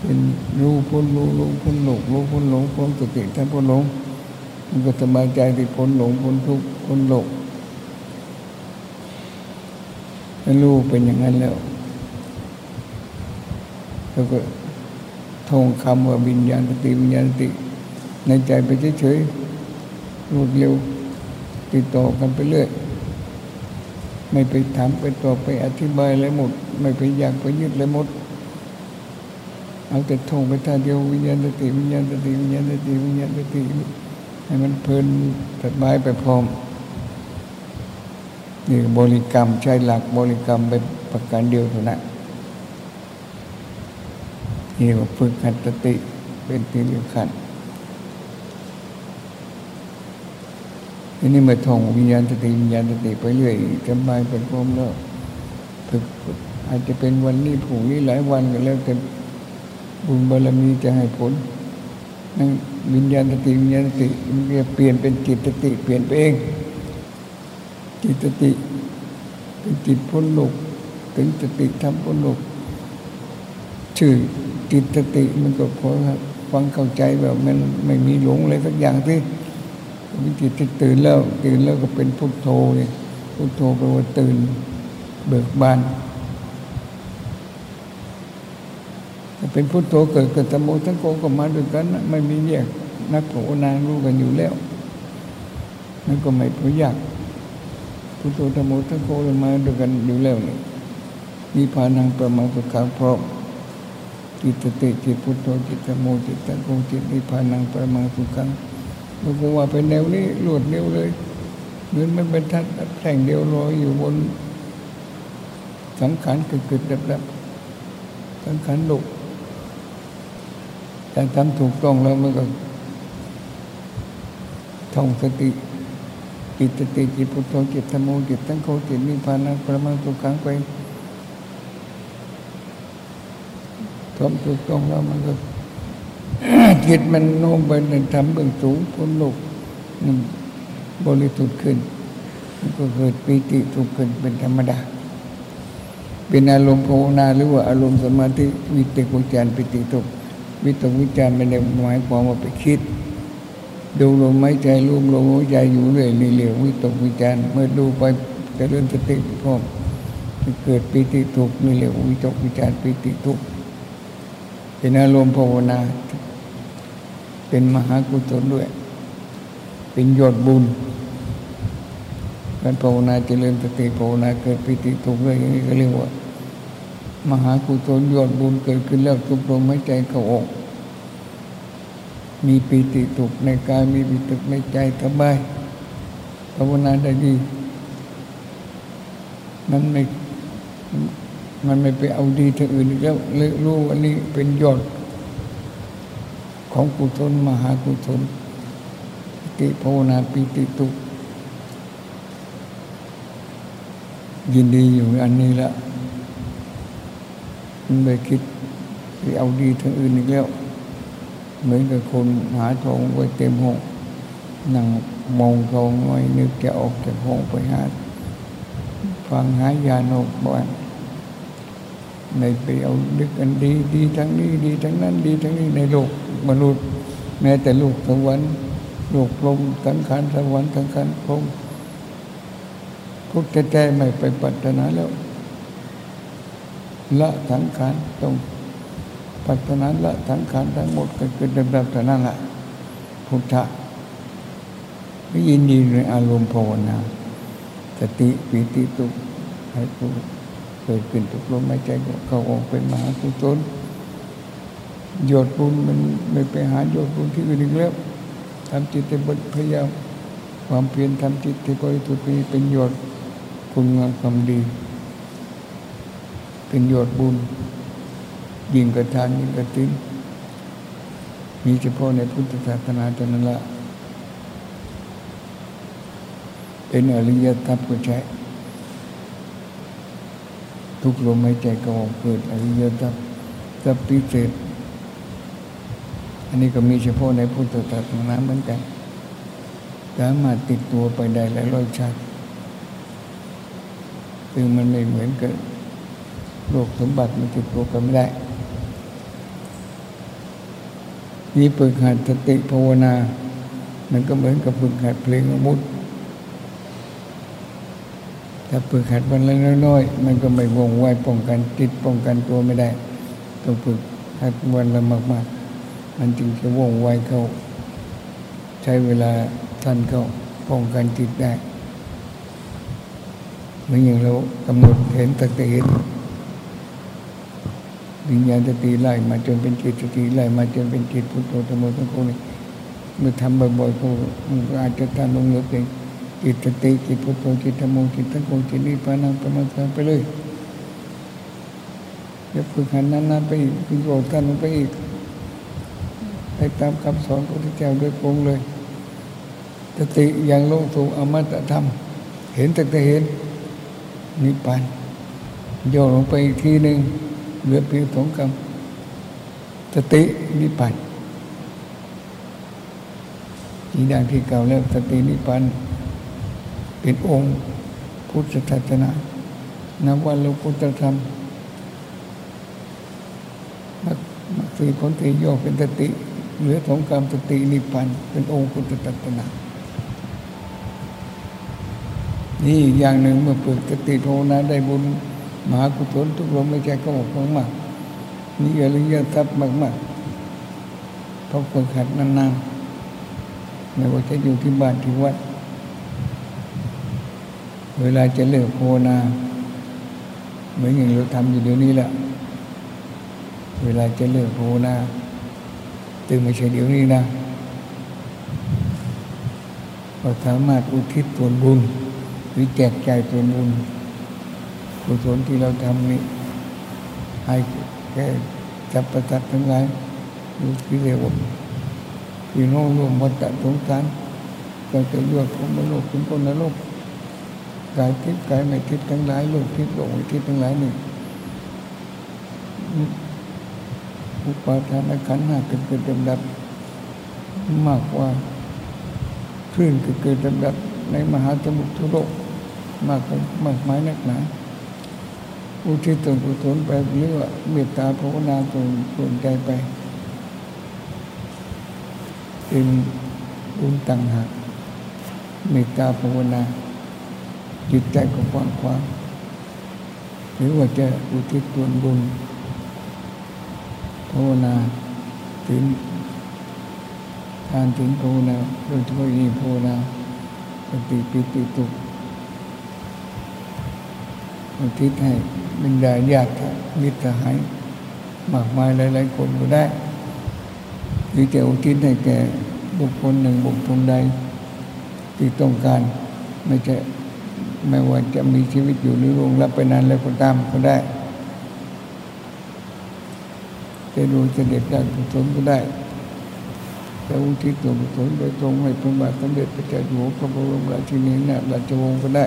เป็นรู้พ้นรู้รู้พ้นโลกรู้พ้นหลงพ้นสติทั้งพ้นหลงมันก็สบายใจที่พ้นหลงพ้นทุกข์พ้นโล กรู้เป็นอย่างนั้นแล้วแล้วก็ท่องคำว่าวิญญาณสติวิญญาณติ ในใจไปเฉยๆรวดเร็วติดต่อกันไปเรื่อยไม่ไปถามไปตอบไปอธิบายอะไรหมด ไม่ไปอยากไปยึดอะไรหมด เอาแต่ท่องไปท่าเดียววิญญาณสติวิญญาณสติวิญญาณสติวิญญาณสติให้มันเพลินสบายไปพร้อม นี่บริกรรมใช้หลักบริกรรมเป็นประการเดียวเท่านั้นนี่ว่าฝึกขัดสติเป็นที่สำคัญทีนี้เมื่อท่องวิญญาณสติวิญญาณสติไปเรื่อยจำบายเป็นพร้อมแล้วฝึกอาจจะเป็นวันนี้ผูกนี้หลายวันก็แล้วแต่บุญบารมีจะให้ผลนั่นวิญญาณสติวิญญาณสติมันจะเปลี่ยนเป็นจิตสติเปลี่ยนไปเอง จิตติเป็นจิตพ้นโลกถึงสติทำพ้นโลกชื่อจิตสติมันก็พอฟังเข้าใจแบบมันไม่มีหลงอะไรสักอย่างที่วิจิตที่ตื่นแล้วตื่นแล้วก็เป็นพุทโธเลยพุทโธแปลว่าตื่นเบิกบานเป็นพุทโธเกิดเกับธรรมทั้งโกก็มาด้วยกันนะไม่มีแยกนักโภนางรู้กันอยู่แล้วนั่นก็ไม่พอยาก พุทโธธรรมโอทั้งโกมาด้วยกันอยู่แล้วนี่มีพานังประมาสุขาพร้อมจิตติจิตพุทโธจิตธรรมโมจิตตะโกจิตนิพานังประมาสุขังเราก็ว่าเป็นแนวนี้รวดเร็วเลยเหมือนมันเป็นทัดแท่งเดียวลอยอยู่บน สังขารกึดๆดับๆสังขารดุแต่ทำถูกต้องแล้วมันก็ท่องสติ จิตติจิตพุทโธจิตธรรมโมจิตตั้งโคจิตนิพพานังประมาสุขังไปทำถูกต้องแล้วมันก็จิตมันโน้มไปในทำเบื้องสูงพ้นโลกบริสุทธิ์ขึ้นมันก็เกิดปีติสุขขึ้นเป็นธรรมดา เป็นอารมณ์ภาวนาหรือว่าอารมณ์สมาธิวิตกวิจารปิติสุขวิตกวิจารไม่ได้หมายความว่าไปคิด ดูลมหายใจรวมลมหายใจอยู่เรื่อยเรื่อยวิตกวิจารเมื่อดูไปจะเริ่มสติพร้อมเกิดปิติทุกนี่เรียกวิตกวิจารปิติทุกเป็นอารมณ์ภาวนา เป็นมหากุศลด้วย เป็นยอดบุญการภาวนาเจริญสติภาวนาเกิดปิติทุกข์เลยอย่างนี้ก็เรียกว่า มหากุศลยอดบุญเกิดขึ้นแล้วทุกลมหายใจเข้าออก มีปิติทุกข์ในกายมีปิติในใจสบายภาวนาได้ดี มันไม่มันไม่ไปเอาดีทางอื่นแล้วเลยรู้ว่านี่เป็นยอด ของกุศลมหากุศลติภาวนาปิติตุยินดีอยู่อันนี้ละมันไม่คิดไปเอาดีทางอื่นอีกแล้ว เหมือนกับคนหาทองไว้เต็มห้องนั่งมองทองไว้นึกจะออกจากห้องไปหาฟังหายาโนกบ้านในไปเอาดึกอันดีดีทั้งนี้ดีทั้งนั้นดีทั้งนี้ในโลกมนุษย์ แม้แต่ลูกสวรรค์ลูกพรมสังขารสวรรค์สังขารพรมพุทธแท้ไม่ไปปัตนาแล้ว ละสังขารต้อง ปัตนาละสังขารทั้งหมดก็คือดำดับแต่นั้นแหละพุทธะไม่ยินดีในอารมณ์ภาวนาสติปิติตุให้ผู้เกิดขึ้นทุกลมหายใจเข้าออกเป็นมหากุศลยดบุญมันไม่ไปหายดบุญที่อื่นอีกแล้วทำจิตให้บริพยายามความเพียรทำจิตให้บริสุทธิ์เป็นยอดคุณงามความดี เป็นยดบุญ ยิ่งกระทานยิ่งกระติ้นมีเฉพาะในพุทธศาสนาเท่านั้นละเป็นอริยธรรมก็ใช้ ทุกลมหายใจก็ออกเกิดอริยธรรมทรัพย์พิเศษ อันนี้ก็มีเฉพาะในพุทธศาสนาเหมือนกันสามารถติดตัวไปได้หลายร้อยชาติซึ่งมันไม่เหมือนกับโลกสมบัติมันติดตัวกันไม่ได้ นี่ฝึกหัดสติภาวนา มันก็เหมือนกับฝึกหัดเพลงมุดถ้าฝึกหัดวันละน้อยๆมันก็ไม่วงไวป้องกันติดป้องกันตัวไม่ได้ต้องฝึกหัดวันละมาก ๆ มันจึงจะว่องไวเข้า ใช้เวลาท่านเข้าป้องกันจิตได้เหมือนอย่างเรากำหนดเห็นตะเห็น วิญญาณสติไล่มาจนเป็นจิตสติไล่มาจนเป็นจิตพุทโธธรรมทั้งคู่นี้เมื่อทำบ่อยๆก็อาจจะทำลงเหลือเพียงจิตสติจิตพุทโธจิตธรรมจิตทั้งคู่จิตนิพพานังประมาทไปเลยอย่าฝึกหันนั้นๆไปอีกฝึกโกรธกันไปอีกไปตามคำสอนของพระเจ้าโดยตรงเลยสติอย่างลงสู่อมตะธรรม เห็นแต่จะเห็นนิพพานโย่อลงไปอีกทีหนึ่ง เหลือเพียงสองคำสตินิพพานที่ดังที่เก่าแล้วสตินิพพานเป็นองค์พุทธศาสนานับว่าเราพุทธรรมมักมักสี่ผลที่ย่อเป็นสติเหลือสองคำสตินิพพานเป็นองค์พุทธศาสนานี่อย่างหนึ่งเมื่อฝึกสติภาวนาได้บุญ มหากุศลทุกลมไม่ใช่ก็ออกมากๆมีอริยทรัพย์มากๆเพราะฝึกหัดนานๆไม่ว่าจะอยู่ที่บ้านที่วัด เวลาจะเลิกภนาเหมือนอย่างเราทำอยู่เดี๋ยวนี้แหละเวลาจะเลิกภนาตื่นไม่ใช่เดี๋ยวนี้นะเราสามารถอุทิศส่วนบุญหรือแจกจ่ายส่วนบุญ กุศลที่เราทำนี้ให้แก่จับประจัดทั้งหลายดูที่เรียกว่าพี่น้องร่วมวัฏสงสารก็จะยอดของมโลกถึงคนนรกกายทิพย์กายไม่ทิพย์ทั้งหลายโลกทิพย์โลกไม่ทิพย์ทั้งหลายนี่อุปาทานขันธ์ห้าเกิดเกิดดับมากกว่าคลื่นเกิดเกิดดับในมหาสมุทรทั่วโลกมากมากมายนักหนา อุทิศตนกุศลไปเรื่อยเมตตาภาวนาตนส่วนใจไป เป็นบุญต่างหากเมตตาภาวนาจิตใจก็กว้างขวางหรือว่าจะอุทิศตนบุญภาวนาถึงทานถึงภาวนาโดยเฉพาะยิ่งภาวนาปฏิปิติตุก อุทิศให้บรรดาญาติมิตรหายมากมายหลาย ๆ คนก็ได้ หรือจะอุทิศให้แก่บุคคลหนึ่งบุคคลใด ที่ต้องการไม่ใช่ไม่ว่าจะมีชีวิตอยู่หรือลงรับไปนานแล้วก็ตามก็ได้จะดูเสด็จได้กุศลก็ได้แต่อุทิศส่วนกุศลโดยตรงให้พระบาทสมเด็จพระเจ้าอยู่หัวพระบรมราชินีนาถราชวงศ์ก็ได้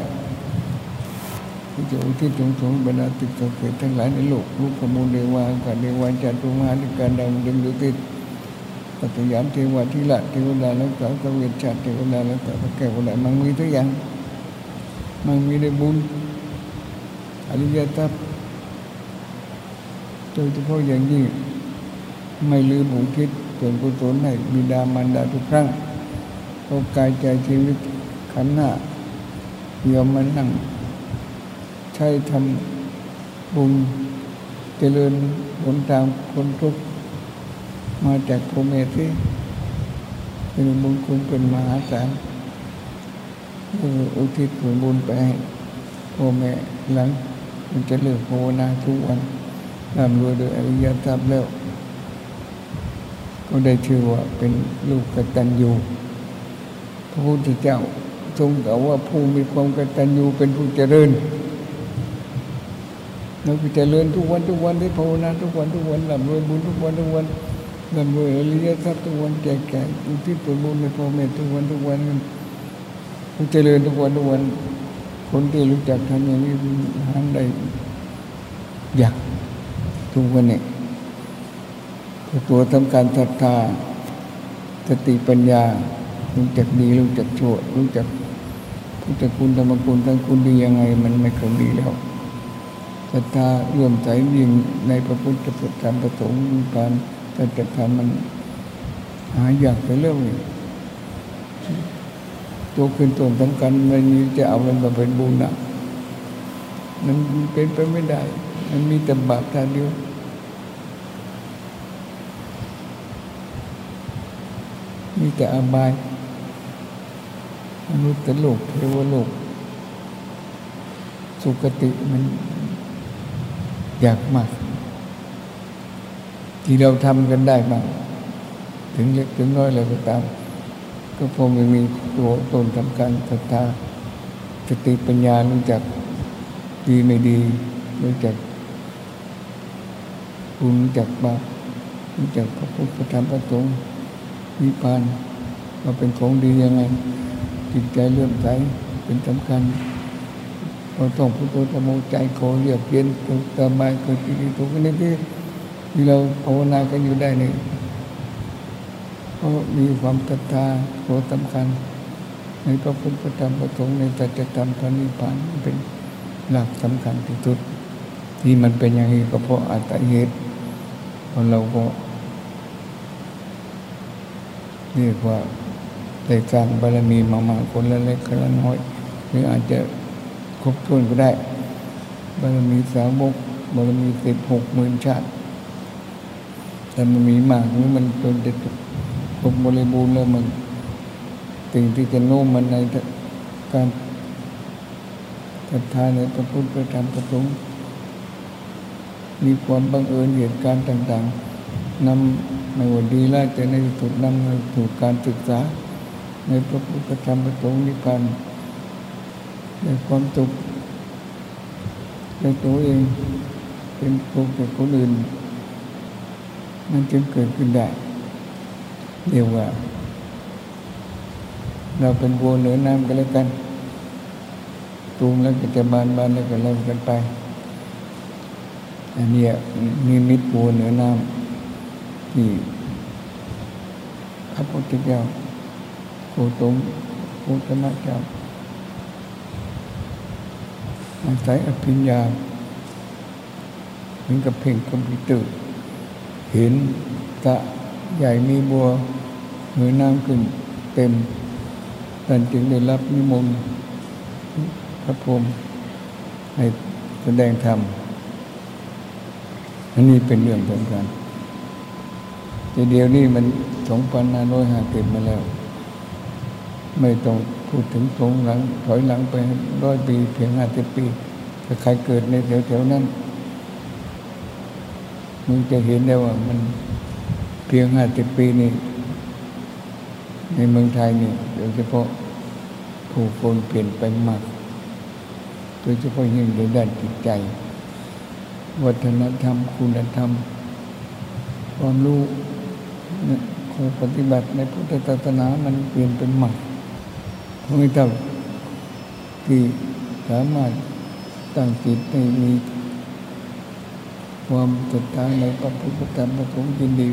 ที่จะอุทิศสงสงบรรดาติดต่อเกิทั้งหลายในโลกลูกขมูลเดวากับเดวาจัตุมาในการดำดึงดุติดปัตยามเทวาทิละเทวดาแล้วสาวกเวชชาติเทวดาแล้วสาวแก้วไหนมันมีทุกอย่างมันมีได้บุญอริยทรัพย์โดยเฉพาะอย่างยิ่งไม่ลืมอุทิศส่วนกุศลให้บิดามารดาทุกครั้งเพราะกายใจชีวิตขันหน้ายอมมานั่ง ช้ทำบุญเจริญผลทางคนทุกมาจากโพเมธิเป็นบุญคุณเป็นมหาศาลอุทิศผลบุญไปให้พ่อแม่หลังมันจะเลือกภาวนาทุกวันร่ำรวยโดยอริยทรัพย์แล้ว ก็ได้ชื่อว่าเป็นลูกกตัญญูพระพุทธเจ้าทรงกล่าวว่าผู้มีความกตัญญูเป็นผู้เจริญ เราไปเจริญทุกวันทุกวันได้ภาวนาทุกวันทุกวันร่ำรวยบุญทุกวันทุกวันร่ำรวยอริยทรัพย์ทุกวันแก่แก่อุทิศผลบุญในพ่อแม่ทุกวันทุกวันผู้เจริญทุกวันทุกวัน คนที่รู้จักทำอย่างนี้หาได้อยากทุกวันเนี่ยตัวทำการศรัทธาสติปัญญารู้จักดีรู้จักชั่วรู้จักพุทธคุณธรรมคุณทั้งคุณดียังไง มันไม่เคยดีแล้ว ศรัทธาเลื่อมใสยิ่งในพระพุทธธรรมประสงค์การแต่จะทำมันหายยากไปเรื่องตัวขึ้นตัวสำคัญมันจะเอามันมาเป็นบุญนะมันเป็นไปไม่ได้ มันมีแต่บาปทางเดียวมีแต่อบายมนุษย์โลกเทวโลกสุคติมัน อยากมาก ที่เราทำกันได้มากถึงเล็กถึงน้อยอะไรก็ตาม ก็พอมันมีตัวตนทำการศรัทธาสติปัญญารู้จักดีไม่ดีรู้จักบุญรู้จักบาปรู้จักพระพุทธธรรมพระสงฆ์นิพพานว่าเป็นของดียังไงจิตใจเลื่อมใสเป็นสำคัญ เราต้องพุทโธธรรมใจโคเรียบเย็นตุกตามายเกิดปีติทุกนี่ที่ที่เราภาวนากันอยู่ได้นี่เพราะมีความศรัทธาโสสำคัญ ในพระพุทธธรรมประสงค์ในสัจธรรมพระนิพพานเป็นหลักสำคัญที่สุด ที่มันเป็นอย่างนี้ก็เพราะอัตเหตุเพราะเราก็เรียกว่าได้สร้างบารมีมามาคนละเล็กคนละน้อยหรืออาจจะ ครบถ้วนก็ได้บารมีสาวกบารมีสิบหกหมื่นชาติ แต่มันมีมากนี่มันจนจะครบบริบูรณ์แล้วมันสิ่งที่จะโน้มมันในการศรัทธาในพระพุทธพระธรรมพระสงฆ์มีความบังเอิญเหตุการณ์ต่าง ๆนำในวันดีแล้วจะในสุดนำมาสู่การศึกษา ในพระพุทธธรรมพระสงฆ์นิพพาน ในความสุขในตัวเองเป็นสุขแก่คนอื่น มันจึงเกิดขึ้นได้เรียกว่า เราเป็นวัวเหนือน้ำกันแล้วกันตูมแล้วก็จะบานบานแล้วก็เล่ากันไปอันนี้นิมิตวัวเหนือน้ำที่พระพุทธเจ้าโคตมโคตมะเจ้า อาศัยอภิญญาเหมือนกับเพ่งคอมพิวเตอร์เห็นตะใหญ่มีบัวเหมือนน้ำขึ้นเต็มท่านจึงได้รับนิมนต์พระพรหมให้แสดงธรรม อันนี้เป็นเรื่องสำคัญแต่เดียวนี้มันสองพันห้าร้อยห้าสิบมาแล้ว ไม่ต้อง พูดถึงสงหลัง ถอยหลังไปร้อยปี เพียงห้าสิบปีถ้าใครเกิดในแถวๆนั้นมึงจะเห็นได้ว่ามันเพียงห้าสิบปีนี่ในเมืองไทยนี่โดยเฉพาะผู้คนเปลี่ยนไปมากโดยเฉพาะยิ่งในด้านจิตใจ วัฒนธรรม คุณธรรม ความรู้ข้อปฏิบัติในพุทธศาสนามันเปลี่ยนเป็นมาก พระเจ้าที่สามารถตั้งจิตให้มีความศรัทธาในพระพุทธธรรมประสงค์ยินดี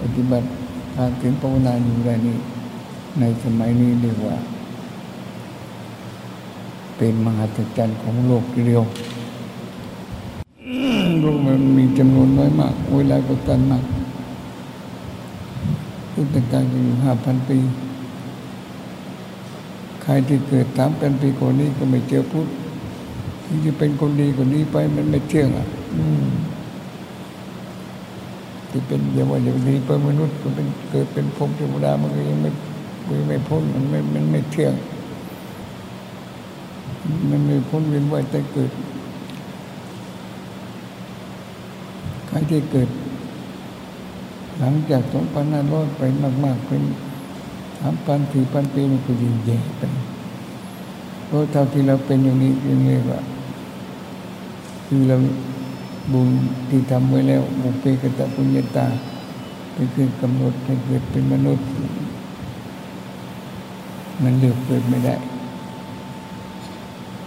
ปฏิบัติทางถึงภาวนาอยู่ไรนี้ ในสมัยนี้เรียกว่า เป็นมหัศจรรของโลกเดียวโลกมันมีจำนวนน้อยมากเวลาก็ตันมากพุทธกาลอยู่ห้าพันปี รที่เกิดสามพันปีก่อนนี้ก็ไม่เจอพุทธที่จะเป็นคนดีคนนี้ไปมันไม่เชื่องอะที่เป็นเยาวชนดีเป็นมนุษย์ก็เป็นเกิดเป็นพรหมเทวดามันก็ยังไม่ไม่พ้นมันไม่มันไม่เที่ยง มันไม่พ้นเวียนว่ายแต่เกิดใครที่เกิด หลังจากสองพันห้าร้อยไปมาก ๆ เป็น สามพันสี่พันปีมันก็ยิ่งแย่ไปเพราะเท่าที่เราเป็นอย่างนี้ยังไงว่าคือเราบุญที่ทำไว้แล้วบุเพกตปุญญาตาเป็นเครื่องกำหนดให้เกิดเป็นมนุษย์ มันเลือกเกิดไม่ได้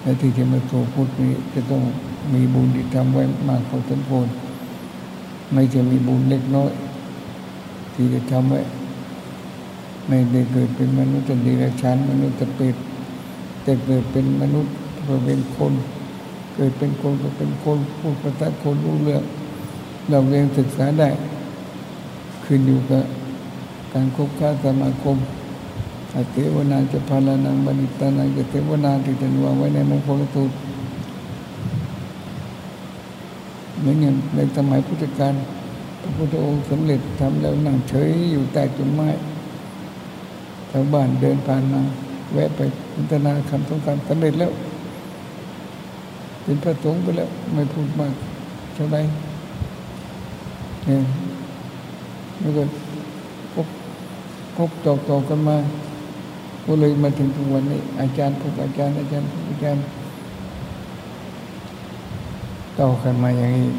และที่จะมาโทพุทธนี้จะต้องมีบุญที่ทำไว้มากพอสมควรไม่จะมีบุญเล็กน้อย ที่จะทำไว้ ไม่ได้เกิดเป็นมนุษย์จะดีราชันมนุษย์จะเปรตแต่เกิดเป็นมนุษย์เพื่อเป็นคน เกิดเป็นคนก็เป็นคนพูดภาษาคนรู้เรื่องเราเรียนศึกษาได้ ขึ้นอยู่กับการคบค้าสมาคมอาเทวนาจะพาลานังบันิตานังจะเทวนาที่จะวางไว้ในมงคลสูตรเหมือนอย่างในสมัยพุทธกาลพระพุทธองค์สำเร็จทำแล้วนั่งเฉยอยู่ใต้ต้นไม้ ชาวบ้านเดินผ่านมาแวะไปพิจารณาคำต้องการสำเร็จแล้วเป็นพระสงฆ์ไปแล้วไม่พูดมากสบายเนี่ยแล้วก็พบพบต่อต่อกันมาก็เลยมาถึงทุกวันนี้ อาจารย์พบอาจารย์ อาจารย์พบอาจารย์ต่อกันมาอย่างนี้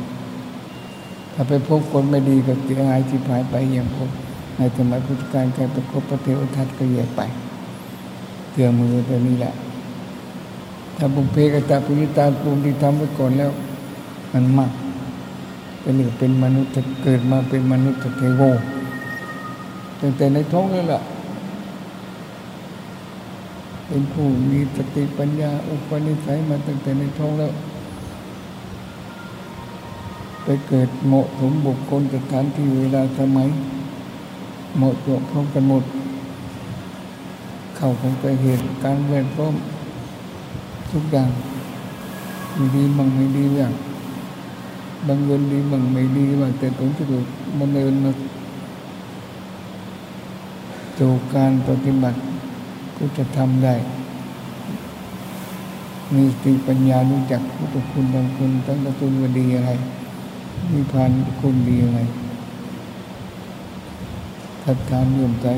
ถ้าไปพบคนไม่ดีก็เสียหายที่หายไปอย่างพบ ในสมัยพุทธกาลใครไปพบพระเทวทัตก็เหยียบไปเตือมือตัวนี้แหละถ้าบุเพกตาปุญตาปูนที่ทำไว้ก่อนแล้ว มันมากเป็นหรือเป็นมนุษย์เกิดมาเป็นมนุษย์เทโวตั้งแต่ในท้องนั่นแหละเป็นผู้มีสติปัญญา อุปนิสัยมาตั้งแต่ในท้องแล้ว ไปเกิดเหมาะสมบุคคลสถานที่เวลาสมัย หมาะสมพร้อมกันหมด เข้าคงไปเหตุการแวดล้อมทุกอย่างมีดีบางไม่ดีอย่างบางเงินดีบางไม่ดีบางแต่ผลที่สุดมันเดินมาสู่การปฏิบัติก็จะทำได้ มีสติปัญญารู้จักพุทธคุณบางคุณตั้งกระตุนว่าดีอะไรมีพานคุณดีอะไร ทัดทานเลื่อมใจ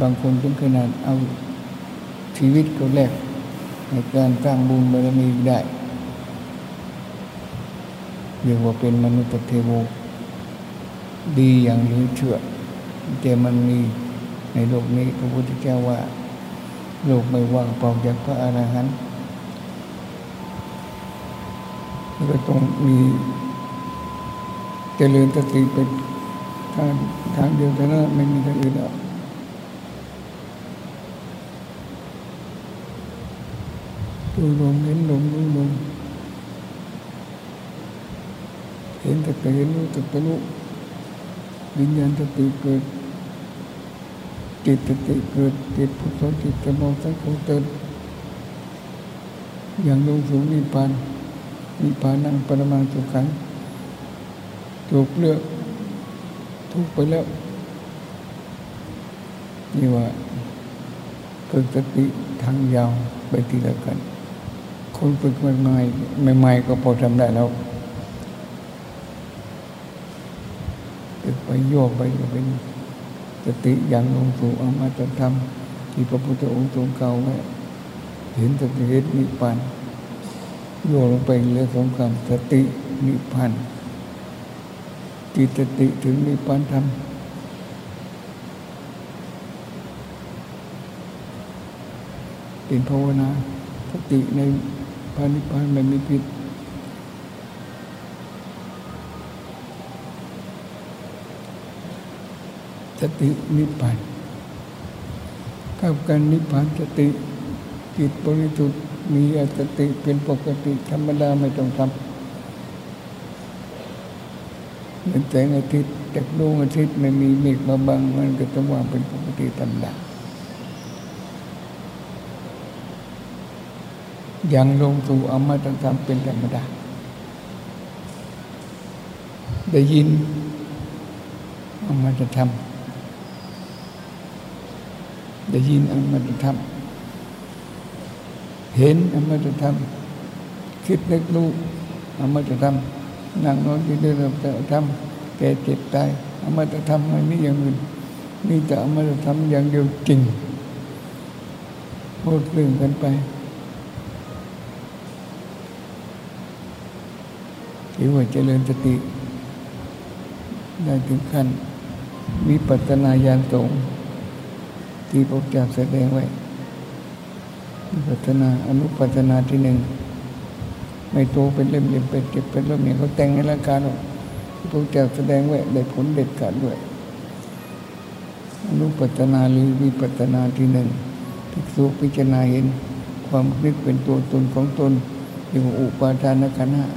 บางคนถึงขนาดเอาชีวิตก็แลกในการสร้างบุญบารมีได้เรียกว่าเป็นมนุษย์เทโวดีอย่างเหลือเชื่อ แต่มันมีในโลกนี้พระพุทธเจ้าว่า โลกไม่ว่างเปล่าจากพระอรหันต์ก็ต้องมีเจริญสติเป็น ทางทางเดียวกันนั้นไม่มีทางอื่นแล้วดูลมเห็นลมรู้ลมเห็นแต่เห็นรู้แต่รู้วิญญาณสติเกิดจิตสติเกิดจิตพุทโธจิตสมองสังโฆเตินอย่างลงสูงนิพพานนิพพานังปรมังสุขังถูกเลือก ถูกไปแล้ว นี่ว่าฝึกสติทางยาวไปทีละกัน คนฝึกใหม่ๆใหม่ๆก็พอทำได้แล้วฝึกไปโยกไปเป็นสติอย่างลงสู่อมตะธรรม ที่พระพุทธองค์ทรงเก่าไว้เห็นสติเห็นนิพพานโยกลงไปเหลือสองคำสตินิพพาน จิตติถึงนิพพานธรรม เป็นภาวนาสติในพานิพพานไม่มีผิดสตินิพพานกับการนิพพานสติจิตบริสุทธิ์มีอสติเป็นปกติธรรมดาไม่ต้องทำ เหมือนแสงอาทิตย์จากดวงอาทิตย์ไม่มีเมฆมาบังมันก็ต้องว่างเป็นปกติธรรมดายังลงสู่อมตะธรรมเป็นธรรมดา ได้ยินอมตะธรรมได้ยินอมตะธรรม เห็นอมตะธรรม คิดนึกรู้อมตะธรรม นั่งนอนที่เดินอมตะธรรมแก่เจ็บตายอมตะธรรมไม่มีอย่างอื่นมีแต่อมตะธรรมอย่างเดียวจริงพูดเรื่องกันไปถือว่าเจริญสติ ได้ถึงขั้นวิปัสสนาญาณสงที่พระเจ้าแสดงไว้วิปัสสนาอนุปัสสนาที่หนึ่ง ไม่โตเป็นเล่มเล่มเป็นเก็บเป็นเล่มเนี่ยเขาแต่งในร่างกายที่พระเจ้าแสดงไว้ได้ผลเด็ดขาดด้วยอนุปัสสนาหรือวิปัสสนาที่หนึ่งภิกษุพิจารณาเห็นความนึกเป็นตัวตนของตนที่ว่อุปาทานขันธ์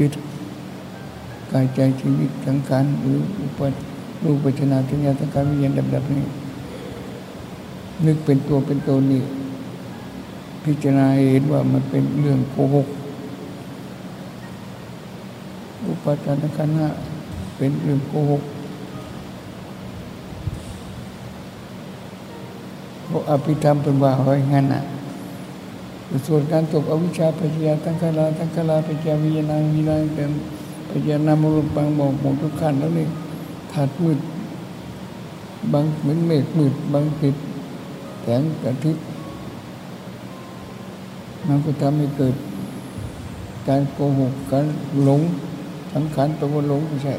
ยึดกายใจชีวิตสังขารหรืออุปรูปปัจนาสัญญาสังขารวิญญาณดับๆนี้นึกเป็นตัวเป็นตนนี่ พิจารณาเห็นว่ามันเป็นเรื่องโกหกอุปาทานขันธ์เป็นเรื่องโกหกเขาอภิธรรมเป็นว่าไว้งั้นอะส่วนการตกอวิชชาปัจจยาตั้งคลาตั้งคลาปัจจยาวิญญาณวิญญาณเป็นปัจจยานามรูปบางบอกหมดทุกขันแล้วนี่ถาดมืดบางเหมือนเมฆมืดบางติดแสงอาทิตย์ มันก็ทำให้เกิด การโกหกการหลงสังขารตัวหลงไม่ใช่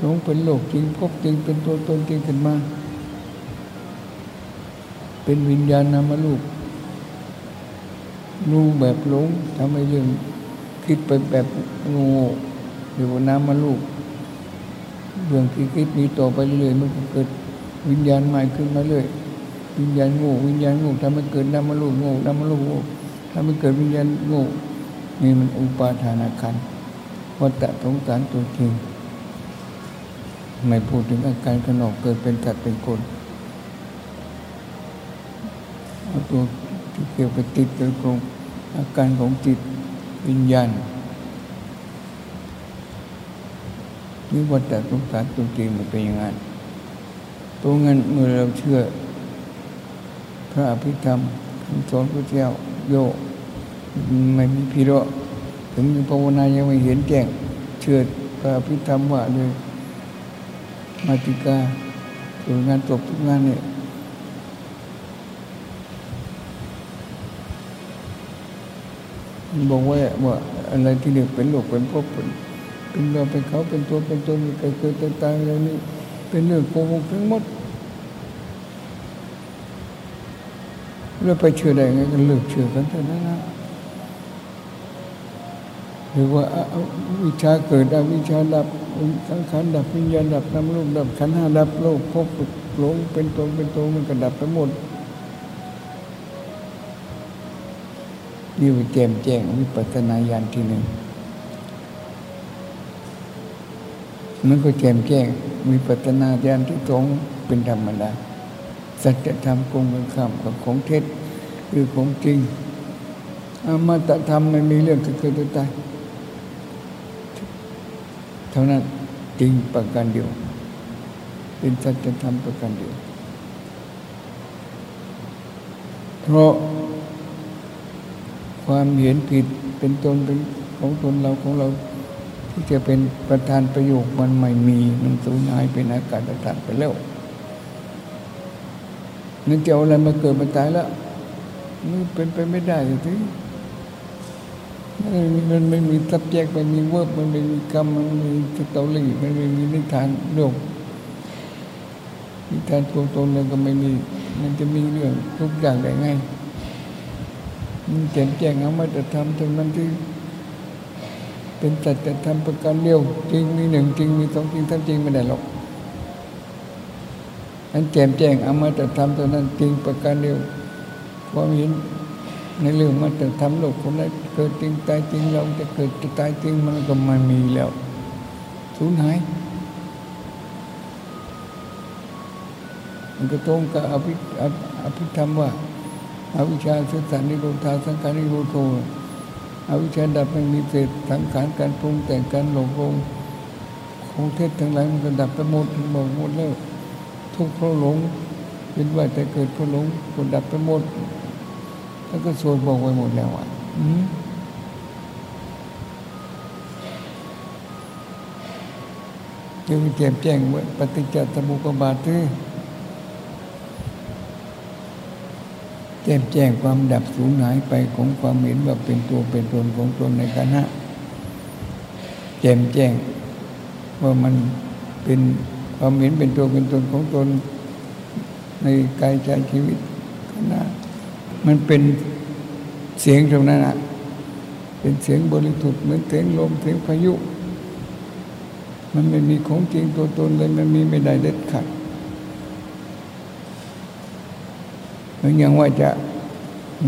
หลงเป็นโลกจริงพบจริงเป็นตัวตนจริงขึ้นมา เป็นวิญญาณนามรูปรู้แบบหลงทำให้เรื่องคิดไปแบบงูหรือว่าน้ำมาลูกเรื่องที่คิดนี้ต่อไปเรื่อยมันก็เกิดวิญญาณใหม่ขึ้นมาเรื่อย วิญญาณงูวิญญาณงูทำให้เกิดน้ำมาลูกงูน้ำมาลูกงูทำให้เกิดวิญญาณงูนี่มันอุปาทานขันวัฏสงสารตัวจริงไม่พูดถึงอาการขนอกเกิดเป็นสัตว์เป็นคนเอาตัวที่เกี่ยวกับติดกับโครงอาการของจิตวิญญาณนี่วัฏสงสารตัวจริงมันเป็นอย่างนั้นตรงนั้นเมื่อเราเชื่อ พระอภิธรรมคำสอนพระเจ้าโยไม่มีพิรุถึงภาวนายังไม่เห็นแจ้งเชื่อพระอภิธรรมว่าเลยมาติกาส่วนงานจบทุกงานเนี่ยบอกว่าว่าอะไรที่เรียกเป็นโลกเป็นภพเป็นเป็นเราเป็นเขาเป็นตัวเป็นตนมีเกิดเกิดตายอะไรนี่เป็นเรื่องโกหกทั้งหมด แล้วไปเชื่อได้ไงกันเลิกเชื่อกันเท่านั้นะหรือว่าวิชาเกิดอวิชาดับสังขารดับวิญญาณดับนามรูปดับขันห้าดับโลกภพหลงเป็นตนเป็นตัวมันก็ดับไปหมดนี่ว่าแจ่มแจ้งวิปัสสนาญาณที่หนึ่งมันก็แจ่มแจ้งวิปัสสนาญาณที่สองเป็นธรรมดา สัจธรรมกงกันข้ามกับของเท็จคือของจริงอมตะธรรมมันมีเรื่องเกิดตายเท่านั้นจริงประการเดียว เป็นสัจธรรมประการเดียว เพราะความเห็นผิดเป็นตนเป็นของตนเราของเราที่จะเป็นประธานประโยคมันไม่มีมันสูญหายเป็นอากาศธาตุไปแล้ว นั่นจะเอาอะไรมาเกิดมาตายแล้วมันเป็นไปไม่ได้สิมันไม่มีทับแยกมันมีเวิร์บมันไม่มีกรรมมันมีสตอรี่มันไม่มีนิทานโลกนิทานตัวตนแล้วก็ไม่มีมันจะมีเรื่องทุกอย่างได้ไงมันแจ่มแจ้งเอามาจะทำตรงนั้นที่เป็นจัดจะทำประการเดียวจริงมีหนึ่งจริงมีสองจริงทั้งจริงไม่ได้หรอก อันแจ่มแจ้งเอามาจะทำตรงนั้นจริงประการเดียวความเห็นในเรื่องมันจะทำโลกคนนั้นเกิดจริงตายจริงเราจะเกิดจะตายจริงมันก็ไม่มีแล้วสูญหายมันก็ตรงกับอภิอภิธรรมว่าอาวิชชาสุสันนิโรธาสังขารนิโรโทอวิชชาดับไม่มีเศษสังขารการปรุงแต่งการหลงลงคงเทศทั้งหลายมันก็ดับไปหมดบอกหมดแล้ว ทุกข์เพราะหลงเป็นว่าแต่เกิดเพราะหลงก็ดับไปหมดแล้วก็สวดบอกไว้หมดแล้วอะจึงแจ่มแจ้งว่าปฏิจจสมุปบาทที่แจ่มแจ้งความดับสูญหายไปของความเห็นว่าเป็นตัวเป็นตนของตนในคณะแจ่มแจ้งว่ามันเป็น ความเห็นเป็นตัวเป็นตนของตน ในกายใจชีวิตคณะมันเป็นเสียงตรงนั้นอะเป็นเสียงบริสุทธิ์เหมือนเสียงลมเสียงพายุ มันไม่มีของจริงตัวตนเลย มันมีไม่ได้เด็ดขาดเหมือนอย่างว่าจะ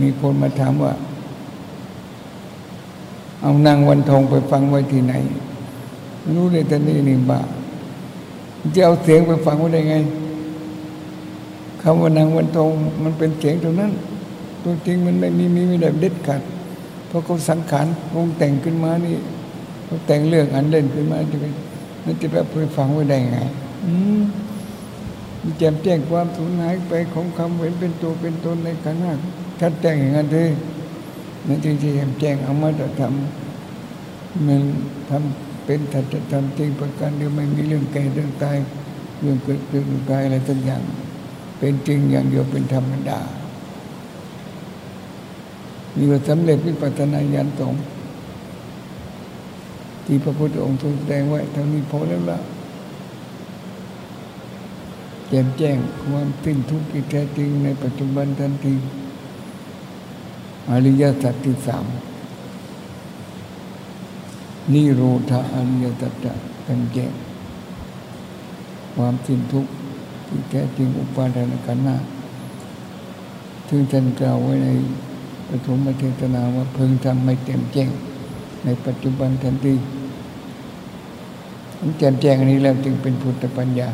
มีคนมาถามว่า เอานางวันทองไปฟังไว้ที่ไหน รู้เลยแต่นี่นี่บ้า จะเอาเสียงไปฟังไว้ได้ไงคำว่านางวันทองมันเป็นเสียงตรงนั้น ตัวจริงมันไม่มีมีไม่ได้เด็ดขาดเพราะเขาสังขารวงแต่งขึ้นมานี่เขาแต่งเรื่องอันเล่นขึ้นมาจะไปนั่นจะแบบไปฟังไว้ได้ไง อืมแจ่มแจ้งความสูญหายไปของคำเห็นเป็นตัวเป็นตนในขันธ์ชัดแจ้งอย่างนั้นเลยนั่นจริงๆแจ่มแจ้งเอามาจะทำมันทำ เป็นถัดทำจริงประการเดียวไม่มีเรื่องแก่เรื่องตายเรื่องเกิดเรื่องตายอะไรทั้งอย่าง เป็นจริงอย่างเดียวเป็นธรรมดานี่ว่าสำเร็จวิปัสสนาญาณสงที่พระพุทธองค์ทรงแสดงไว้เท่านี้พอแล้วละแจ่มแจ้งความสิ้นทุกข์ที่แท้จริงในปัจจุบันทันทีอริยสัจที่สาม นิโรธาอริยสัจจะกันแจ้งความสิ้นทุกข์ที่แท้จริงอุปาทานกันหน้าซึ่งท่านกล่าวไว้ในปฐมเทศนาว่าเพึงทำไม่เต็มแจ้ง ในปัจจุบันทันทีแจ่มแจ้งอันนี้แล้วจึงเป็นพุทธปัญญา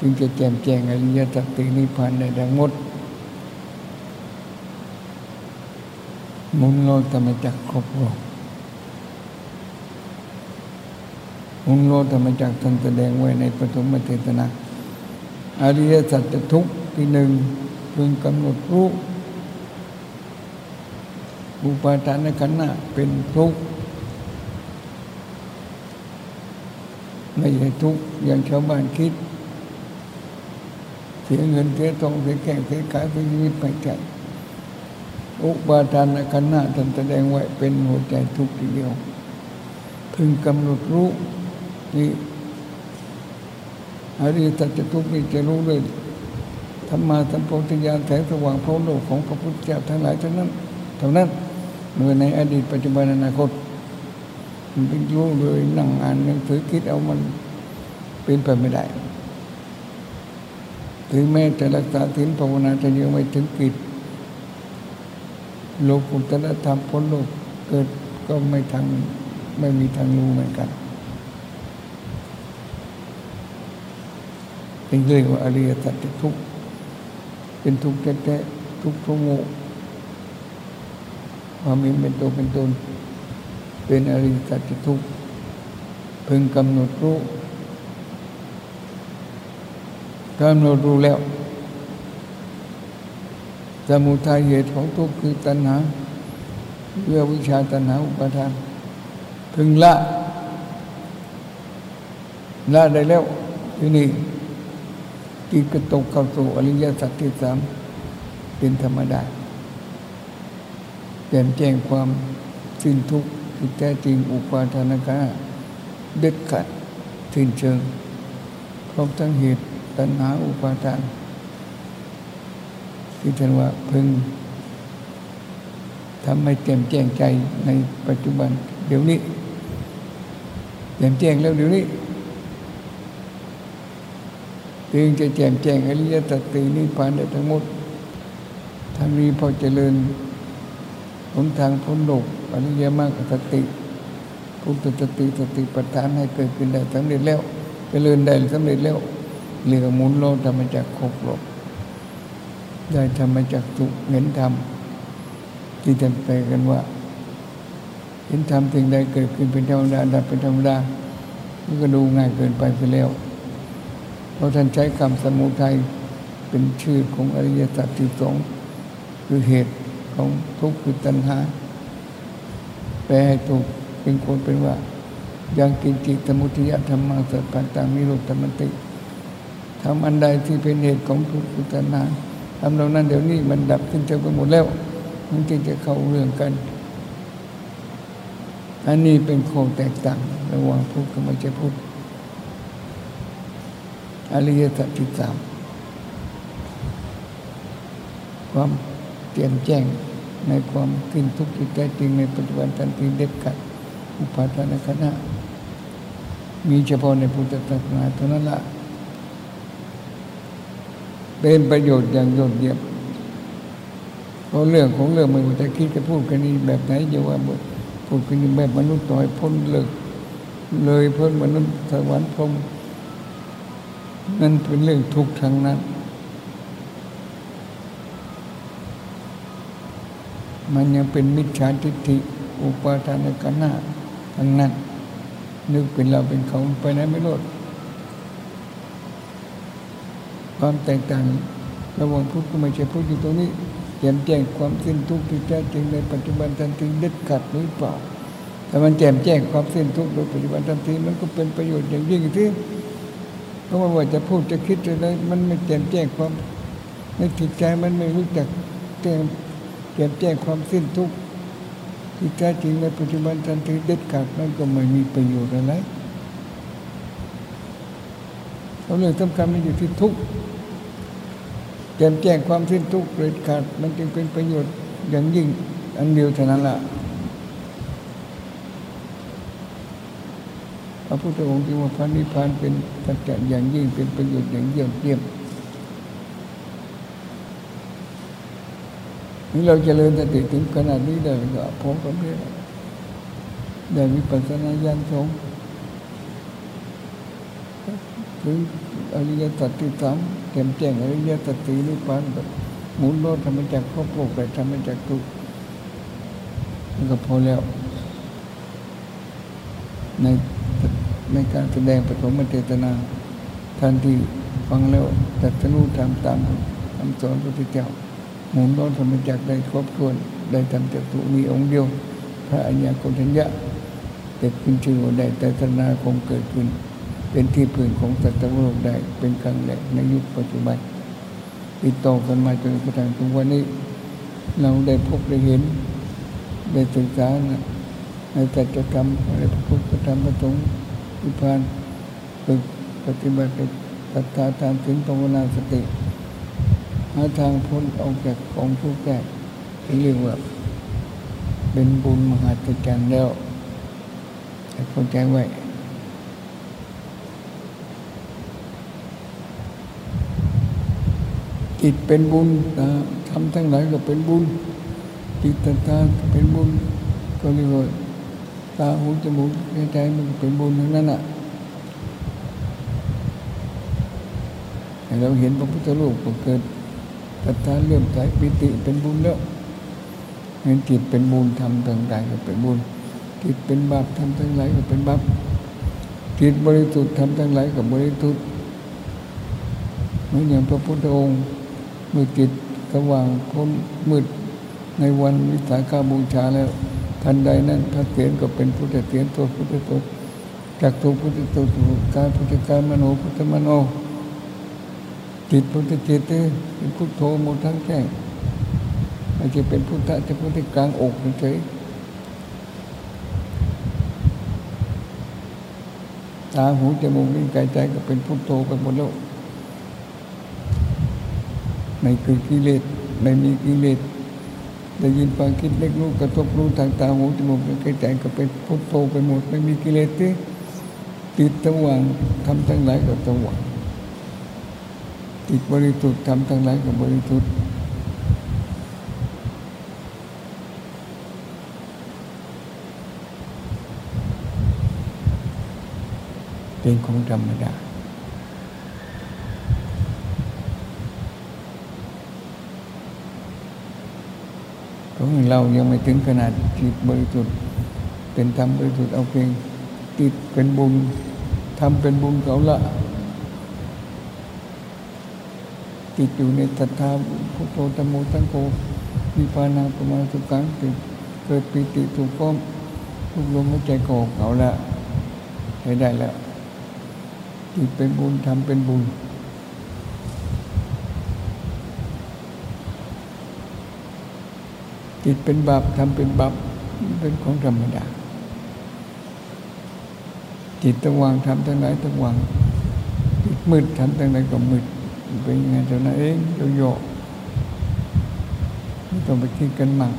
จึงจะแจ่มแจ้งอริยสัจตินิพพานในดังมดมุนโลธรรมจักครบโล มุนโลธรรมจักท่านแสดงไว้ในปฐมเทศนาอริยสัจทุกที่หนึ่งพึงกำหนดรู้อุปาทานขันธ์เป็นทุกข์ไม่ใช่ทุกข์อย่างชาวบ้านคิด เสียเงินเสียทองเสียแก่เสียขายเสียชีวิตไปใจอุปาทานขันธ์ท่านแสดงไว้เป็นหัวใจทุกข์ทีเดียว พึงกำหนดรู้ นี่อริยสัจทุกข์นี่จะรู้เลยธรรมาสัมโพธิญาณแสงสว่างพระโลกของพระพุทธเจ้าทั้งหลายเท่านั้นเท่านั้นเมื่อในอดีตปัจจุบันอนาคต มันเป็นรู้เลยนั่งอ่านหนังสือคิดเอามันเป็นไปไม่ได้ถึงแม้จะรักษาศีลภาวนาจะยังไม่ถึงกิจโลกุตตรธรรมพ้นโลกเกิดก็ไม่ทางไม่มีทางรู้เหมือนกัน เป็นเรียกว่าอริยสัจทุกข์เป็นทุกข์แท้ๆทุกข์ทุกโง่ความมีเป็นตัวเป็นตนเป็นอริยสัจทุกข์พึงกำหนดรู้กำหนดรู้แล้วสมุทัยเหตุของทุกข์คือตัณหาเรื่องวิชาตัณหาอุปทานพึงละละได้แล้วที่นี่ จิตก็ตกเข้าสู่อริยสัจที่สามเป็นธรรมดาเปลี่ยนแจ้งความสิ้นทุกข์ที่แท้จริงอุปาทานกะเด็ดขาดสิ้นเชิงพร้อมทั้งเหตุตัณหาอุปาทานที่ท่านว่าพึงทำให้แจ่มแจ้งใจในปัจจุบันเดี๋ยวนี้แจ่มแจ้งแล้วเดี๋ยวนี้ จึงจะแจ่มแจ้งอริยสัจตีนิพพานได้ทั้งหมดทางนี้พอเจริญหนทางพ้นโลกอริยมรรคสติพุทธสติสติปัฏฐานให้เกิดขึ้นได้สำเร็จแล้วเจริญได้สำเร็จแล้วเรียกหมุนโลกธรรมจักครบโลกได้ธรรมจักสุเห็นธรรมที่จำใจกันว่า เห็นธรรมสิ่งใดเกิดขึ้นเป็นธรรมดาดับเป็นธรรมดามันก็ดูง่ายเกินไปไปแล้ว ราะท่านใช้คำสมุทัยเป็นชื่อของอริยสัจที่สองคือเหตุของทุกข์คือตัณหา แปลให้ถูกเป็นคนเป็นว่ายังกินจิตสมุทิยธรรมังสัพพันตังนิโรธธรรมติทำอันใดที่เป็นเหตุของทุกข์คือตัณหาทำเหล่านั้นเดี๋ยวนี้มันดับขึ้นเจอไปหมดแล้ว มันจึงจะเข้าเรื่องกัน อันนี้เป็นโครงแตกต่างระหว่างพุทธกับไม่ใช่พุทธ อริยสัจที่สามความเตรียมแจ้งในความขึ้นทุกข์ที่แท้จริงในปัจจุบันทันทีเด็ดขาดอุปาทานคณะมีเฉพาะในพุทธศาสนาเท่านั้นละเป็นประโยชน์อย่างยอดเยี่ยมเพราะเรื่องของเรื่องมันจะคิดจะพูดกันนี้แบบไหนจะว่าพูดกันนี้แบบมนุษย์ต่อยพ้นเลิกเลยพ้นมนุษย์สวรรค์พรม นั่นเป็นเรื่องทุกข์ทางนั้น มันยังเป็นมิจฉาทิฏฐิอุปาทานกันหน้าทั้งนั้น นึกเป็นเราเป็นเขาไปไหนไม่รอดความแตกต่างระหว่างพุทธก็ไม่ใช่พุทธอยู่ตรงนี้แจ่มแจ้งความสิ้นทุกข์ที่แท้จริงในปัจจุบันทันทีเด็ดขาดหรือเปล่าแต่มันแจ่มแจ้งความสิ้นทุกข์โดยปัจจุบันทันทีมันก็เป็นประโยชน์อย่างยิ่งที่ เพราะว่าจะพูดจะคิดอะไรมันไม่แจ่มแจ้งความในจิตใจมันไม่รู้จักแจ่มแจ่มแจ้งความสิ้นทุกข์ที่แท้จริงในปัจจุบันทันทีเด็ดขาดมันก็ไม่มีประโยชน์อะไรเราเรื่องสำคัญมันอยู่ที่ทุกข์แจ่มแจ้งความสิ้นทุกข์เด็ดขาดมันจึงเป็นประโยชน์อย่างยิ่งอันเดียวเท่านั้นแหละ ระพุทธองค์จึงว่าพระนิพพานเป็นสัจจะอย่างยิ่งเป็นประโยชน์อย่างเยี่ยมเยี่ยมนี่เราจเจริญสติถึงขนาดนี้ได้ก็พบกับเรื่อได้มีปัสนาญาณสงถึงออริยสัจที่สามแจ่มแจ้งอริยสัจสี่นิพพานแบบหมุนโลดทำมาจากครอบโลกแต่ทำมาจากทุกก็พอแล้วใน ในการแสดงปฐมเทศนาท่านที่ฟังแล้วตัดสู้ทำตามคำสอนพระพุทธเจ้าหมุนร้อนธรรมจักได้ครบถ้วนได้ทำจากตุมีองค์เดียว พระอัญญาโกณทัญญะเกิดขึ้นชื่อว่าได้แต่ศาสนาคงเกิดขึ้น เป็นที่พื้นของสัตว์โลกได้เป็นครั้งแรกในยุคปัจจุบันติดต่อกันมาจนกระทั่งถึงวันนี้ เราได้พบได้เห็น ได้ศึกษาในสัจธรรมในพระพุทธธรรมพระสงฆ์ นิพพานฝึกปฏิบัติศรัทธาทานถึงภาวนาสติหาทางพ้นออกจากของทุกข์ได้ที่เรียกว่า เป็นบุญมหาจรรย์แล้วเข้าใจไว้จิตเป็นบุญทำทั้งหลายก็เป็นบุญจิตตาตาเป็นบุญก็เรียกว่า ตาหูจมูกใจมันเป็นบุญทั้งนั้นอะเราเห็นพระพุทธรูปก็เกิดตัทาเลื่อมใสปิติเป็นบุญแล้วเห็นจิตเป็นบุญทำทั้งหลายก็เป็นบุญจิตเป็นบาปทำทั้งหลายก็เป็นบาปจิตบริสุทธิ์ทำทั้งหลายก็บริสุทธิ์เหมือนอย่างพระพุทธองค์เมื่อจิตสว่างพ้นมืดในวันวิสาขาบูชาแล้ว ทันใดนั้นพระเสียนก็เป็นพุทธเสียนตัวพุทธตัวจากตัวพุทธตัวกายพุทธกายมโนพุทธมโนจิตพุทธจิตเป็นพุทโธหมดทั้งแจ้งอาจจะเป็นพุทธะจะพุทธกลางอกเฉยตาหูจมูกลิ้นกายใจก็เป็นพุทโธไปหมดแล้วไม่คือกิเลสไม่มีกิเลส ได้ยินฟังคิดเล็กรู้กระทบรู้ทางตาหูจมูกลิ้นกายใจก็เป็นพุทโธไปหมด ไม่มีกิเลสที่ติดสว่างทำทั้งหลายก็สว่างจิตบริสุทธิ์ทำทั้งหลายก็บริสุทธิ์เป็นของธรรมดาของ เรายังไม่ถึงขนาดจิตบริสุทธิ์เป็นธรรมบริสุทธิ์เอาเพียงติดเป็นบุญทำเป็นบุญเขาละติดอยู่ในตัทธาพุทโธธรรมโมตังโกมีปานาประมาสุขังติดเกิดปิติถูกพ้อมทุกลมหายใจก่อเขาละใช้ได้แล้วจิตเป็นบุญทำเป็นบุญ จิตเป็นบาปทำเป็นบาปเป็นของธรรมดา จิตตะวางทำทั้งหลายตะวางจิตมืดทำทั้งหลายก็มืดเป็นยังไงเท่านั้นเองโยกไม่ต้องไปคิดกันมาก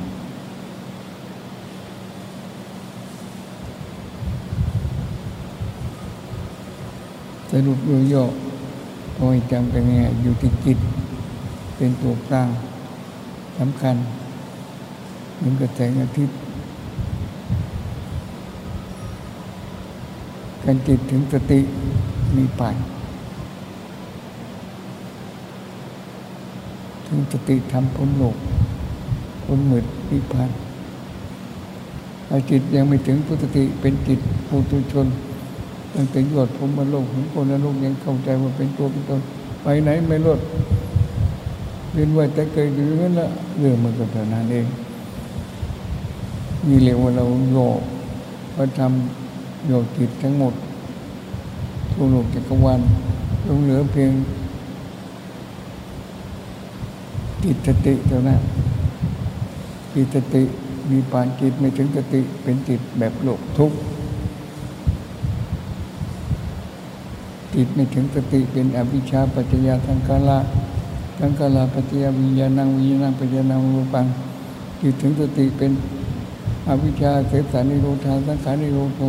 สรุปโยกพอจำกันไงอยู่ที่จิต เป็นตัวกลางสำคัญ เหมือนกับแสงอาทิตย์ การจิตถึงสติมีปัญถึงสติทำพ้นโลกพ้นมืดนิพพานถ้าจิตยังไม่ถึงพุทธติเป็นจิตปุถุชนตั้งแต่ยอดผมมาโลกของคนละโลกยังเข้าใจว่าเป็นตัวเป็นตนไปไหนไม่ลดเรียนว่าแต่เกิดอยู่นั้นละเรื่องมันก็เท่านั้นเอง นี่เรียกว่าเราโยกพระธรรมโยกจิตทั้งหมดทั่วโลกจักรวาลลงเหลือเพียงจิตสติเท่านั้นจิตสติมีปานจิตไม่ถึงสติเป็นจิตแบบโลกทุกจิตไม่ถึงสติเป็นอวิชชาปัจจยาทังกาละทังกาลาปัจจยาวิญญาณังวิญญาณังปัจจยานังรูปังจิตถึงสติเป็น อวิชชาเสสานิโรธาสังขานิโรโท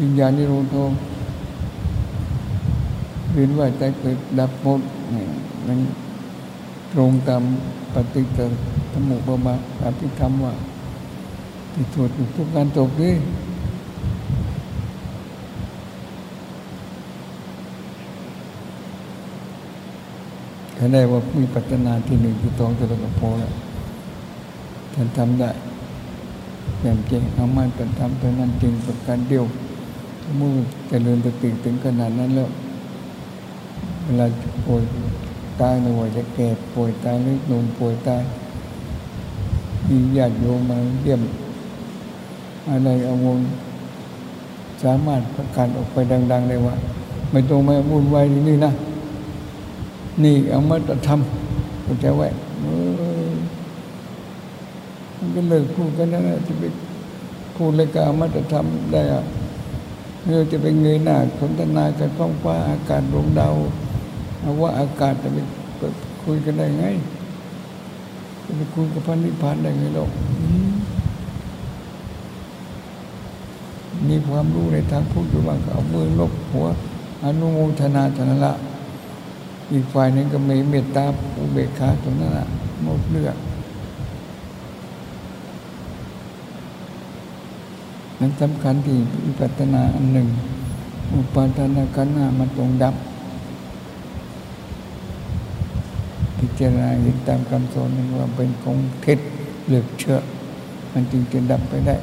วิญญาณนิโรโทเรียนว่าใจเกิดดับหมดมันตรงตามปฏิจจสมุปบาทอภิธรรมว่าที่ตรวจอยู่ทุกการจบนี้ถ้าได้ว่ามีปัจจนาที่หนึ่งที่สองจะก็พอแล้วท่านทำได้ แบบจริงเอามันเป็นทำเท่านั้นจริงประการเดียวเมื่อเจริญสติถึงขนาดนั้นแล้วเวลาป่วยตายในวัยจะแก่ป่วยตายหรือหนุ่มป่วยตายมีญาติโยมมาเยี่ยมอะไรเอาวงสามารถประกาศออกไปดัง ๆ ได้ว่า ไม่ต้องมาวุ่นวายนี่นะ นี่เอามาจะทำก็จะไว้ ก็เลิกพูดกันนะจะไปพูดเลยก็เอามาจะทำได้อะเมื่อจะไปเงยหน้าสนทนากับท้องฟ้าอากาศดวงดาวเอาว่าอากาศจะไปคุยกันได้ไงจะไปคุยกับพันนิพพานได้ไงหรอกนิพความรู้ในทางพุทธอยู่บ้างก็เอามือลบหัว อนุโมทนาธนละอีกฝ่ายหนึ่งก็มีเมตตาอุเบกขาตรงนั้นหะหมดเรื่อง นั้นสำคัญที่วิปัสนาอันหนึ่ง อุปาทานขันธ์มันตรงดับ พิจารณาเห็นตามคำสอนนั้นว่าเป็นของเท็จเหลือเชื่อ มันจึงจะดับไปได้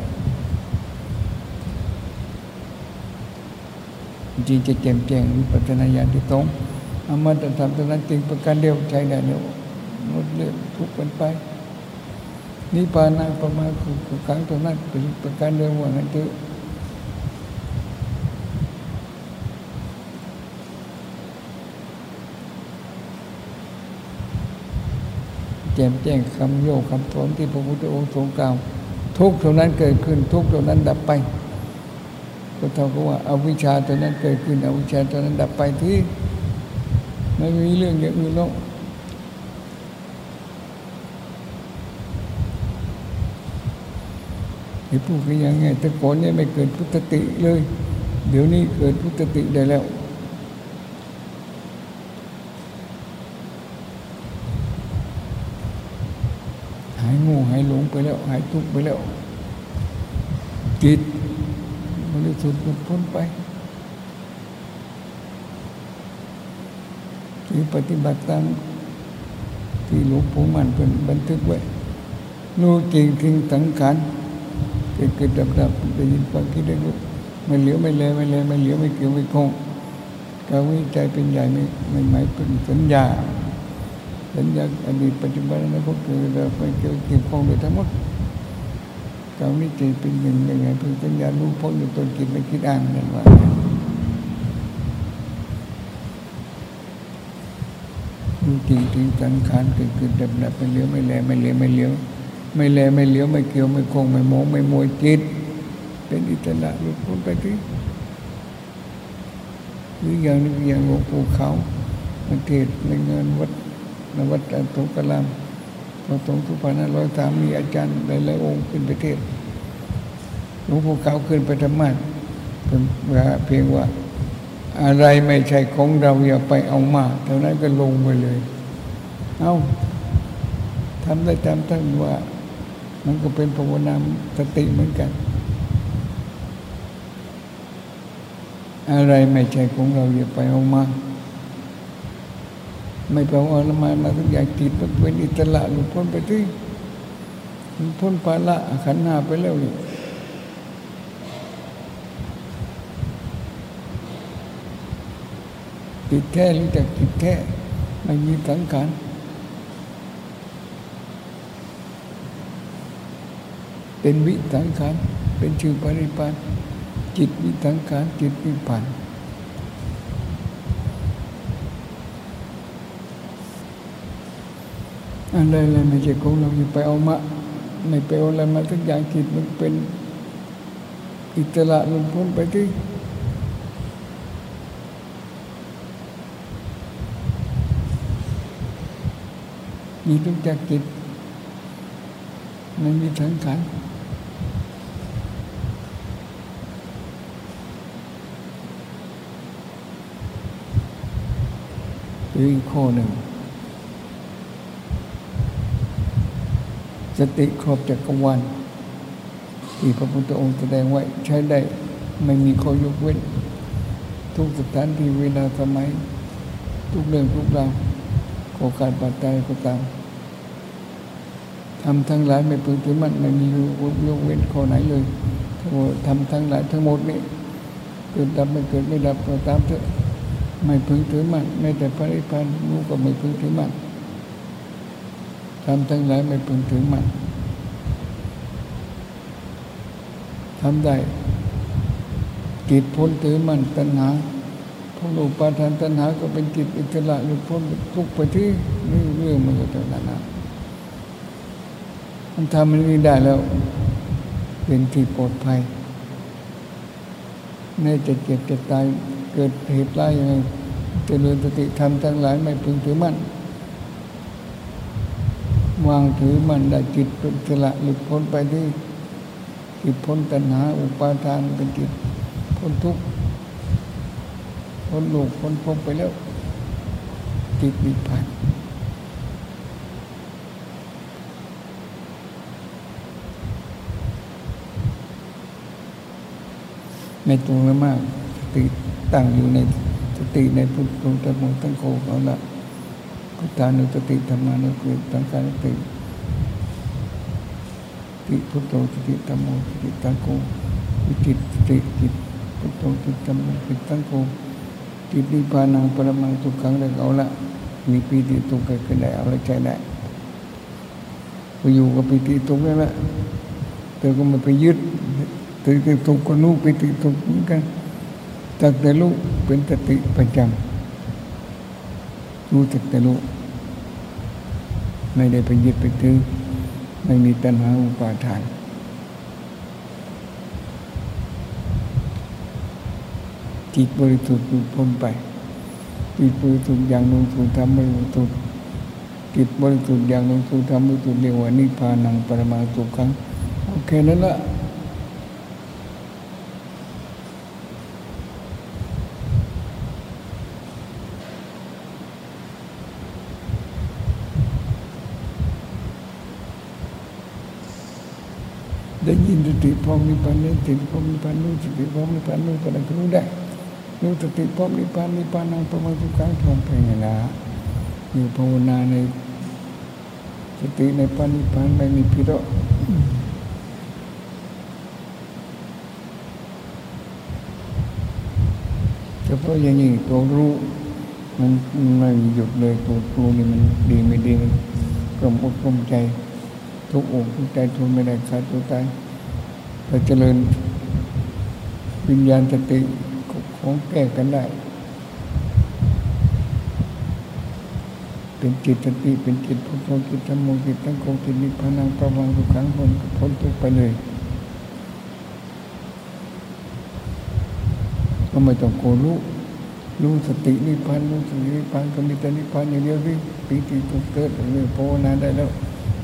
จริงจะแจ่มแจ้งวิปัสสนาญาณที่ตรงอามาตธรรมตรงนั้นจริงประการเดียวใช้ได้เนี่ยหมดเรื่องทุกข์กันไป นิพพานาประมาณคือครั้งตรงนั้นเป็นประการเดียวว่างั้นเถอะแจ่มแจ้งคำโยกคำสอนที่พระพุทธองค์ทรงกล่าวทุกตรงนั้นเกิดขึ้น ทุกตรงนั้นดับไปก็เท่ากับว่าอาวิชชาตัวนั้นเกิดขึ้นอวิชชาตัวนั้นดับไปที่ไม่มีเรื่องอย่างอื่นแล้ว ไอ้พูดกันยังไงแต่ก่อนเนี่ยไม่เกิดพุทธติเลย เดี๋ยวนี้เกิดพุทธติได้แล้วหายงูหายหลงไปแล้ว หายทุกข์ไปแล้วจิตบริสุทธิ์หลุดพ้นไปที่ปฏิบัติตามที่หลวงปู่มันเป็นบันทึกไว้รู้จริงจริงสังขาร เกิดเกิดดับดับได้ยินฟังคิดได้รู้ไม่เหลียวไม่เลไม่เลยไม่เหลียวไม่เกี่ยวไม่คงการวิจัยเป็นใหญ่ไม่ไม่หมายเป็นสัญญา สัญญาอดีตปัจจุบันนั้นก็เกิดเราไปเกี่ยวเกี่ยวข้องโดยทั้งหมดการวิจัยเป็นอย่งยังไงเพื่อสัญญารู้พ้นอยู่ตนคิดไม่คิดอ่านนั่นว่าดูจริงจริงสังขารเกิดขึ้นดับดับไม่เลี้ยวไม่แลไม่เลี้ยวไม่เลี้ยว ไม่แลไม่เลี้ยวไม่เกี่ยวไม่คงไม่มองไม่มวยจิต เป็นอิสระหลุดพ้นไปที่หรืออย่างนึงอย่างหลวงปู่เขาประเทศในเงินวัดนวัดตงกลามพอตรงทุกพันห้าร้อยสามมีอาจารย์หลายๆองค์ขึ้นประเทศหลวงปู่เขาขึ้นไปธรรมะเป็นเพียงว่าอะไรไม่ใช่ของเราอย่าไปเอามาเท่านั้นก็ลงไปเลย เอาทำได้ตามท่านว่า มันก็เป็นภาวนาสติเหมือนกัน อะไรไม่ใช่ของเราอย่าไปเอามา ไม่ไปเอาละมามาทุกอย่างจิตมันเป็นอิสระหลุดพ้นไปที่พ้นภาระขันหน้าไปแล้วนี่จิตแท้รู้จักจิตแท้ไม่มีสังขาร เป็นวิสังขารเป็นชื่อปริปานจิตวิสังขารจิตวิปันอะไรอะไรไม่ใช่ของเราอย่าไปเอามาไม่ไปเอาอะไรมาทุกอย่างจิตมันเป็นอิสระหลุดพ้นไปที่มีทุกจากจิตมันมีสังขาร รืออีกข้อหนึ่ง สติครอบจักรวาลที่พระพุทธองค์แสดงไว้ใช้ได้ไม่มีข้อยกเว้น ทุกสถานที่เวลาสมัย ทุกเรื่องทุกราวโอกาสปัจจัยก็ตามทำทั้งหลายไม่พึงถือมันไม่มียกเว้นข้อไหนเลยทำทั้งหลายทั้งหมดนี่เกิดดับไม่เกิดไม่ดับก็ตามเถอะ ไม่พึงถือมันไม่แต่พระนิพพานรู้ก็ไม่พึงถือมันทำทั้งหลายไม่พึงถือมันทำได้จิตพ้นถือมันตัณหาพ้นอุปาทานตัณหาก็เป็นจิตอิสระหลุดพ้นทุกไปที่นี่เรื่องมันก็เท่านั้นมันทำมันนี้ได้แล้ว เป็นที่ปลอดภัยแม้จะเจ็บจะตาย เกิดเหตุร้ายยังไงเจริญสติธรรมทั้งหลายไม่พึงถือมั่นวางถือมันได้จิตเป็นสละหลุดพ้นไปที่จิตพ้นตัณหา อุปาทานเป็นจิตพ้นทุกข์พ้นโลกพ้นภพไปแล้ว จิตนิพพานในตรงนั้นมากติ ตั้งอยู่ในสติในพุทโธธรรมตั้งโคเอาละพุทธานุสติธรรมานุสติตั้งการสติติพุทโธสติธรรมสติตั้งโควิจิตสติจิตพุทโธสติธรรมสติตั้งโคจิตนิพพานังปรมังทุกขังเลยเอาละมีปีติตุกเกิดขึ้นได้เอาละใจได้ไปอยู่กับปีติตุกนั่นแหละเธอก็ไม่ไปยึดติติตุกก็รู้ปีติตุกเหมือนกัน ตักแต่รู้เป็นสติประจำรู้จักแต่รู้ไม่ได้ไปยึดไปถือไม่มีตัณหาอุปาทานจิตบริสุทธิ์หลุดพ้นไปจิตบริสุทธิ์อย่างลงสู่ธรรมบริสุทธิ์จิตบริสุทธิ์อย่างลงสู่ธรรมบริสุทธิ์เรียกว่านิพพานังปรมาสุขังโอเคนั้นละได้ยินส ติพร้อมนิพพานนี้ติพร้อมนิพพานนู้สติพร้อมนิพพานนู้ก็ได้รู้ได้รู้สติพร้อมนิพพานนิพพานังประมาทุกครั้งพร้อมไปไงล่ะอยู่ภาวนาในสติในปานิพานไม่มีพิโรเฉพาะอย่างนี้ตัวรู้มันไม่หยุดเลยตัวรู้นี่มันดีไม่ดีมันกลมอกกลมใจ ทุกอกทุกใจทุนไม่ได้ขาดตัวตาย เราเจริญวิญญาณสติของแก้กันได้ เป็นจิตสติเป็นจิตพุทโธจิตธรรมจิตตั้งโกจิตนิพพานังประวังทุกครั้งพ้นพ้นทุกไปเลยก็ไม่ต้องโกรู้รู้สตินิพพานรู้สตินิพพานก็มีแต่นิพพานอย่างเดียวที่ปีติตุเกิดเรื่องภาวนาได้แล้ว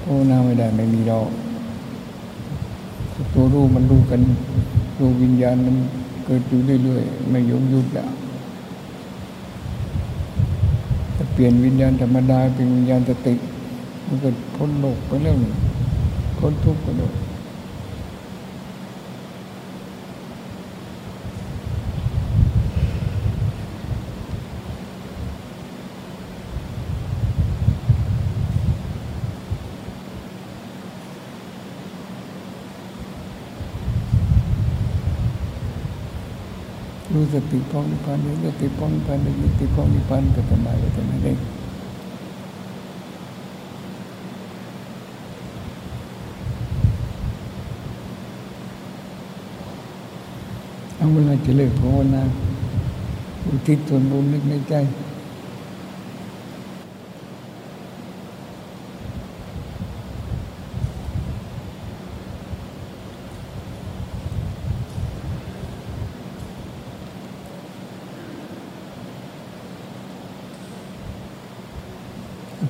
ภาวนาไม่ได้ไม่มีเรา ตัวรู้มันรู้กันตัววิญญาณมันเกิดอยู่เรื่อยๆไม่ยงยุดแล้วจะเปลี่ยนวิญญาณธรรมดาเป็นวิญญาณสติมันก็พ้นโลกไปเรื่องพ้นทุกข์ไปเรื่อ สติพร้อมนิพพานรู้สติพร้อมนิพพานรู้สติพร้อมนิพพานก็ทำไมก็ทำไมได้เอาเวลาจะเลิกภาวนาอุทิศส่วนบุญนึกในใจ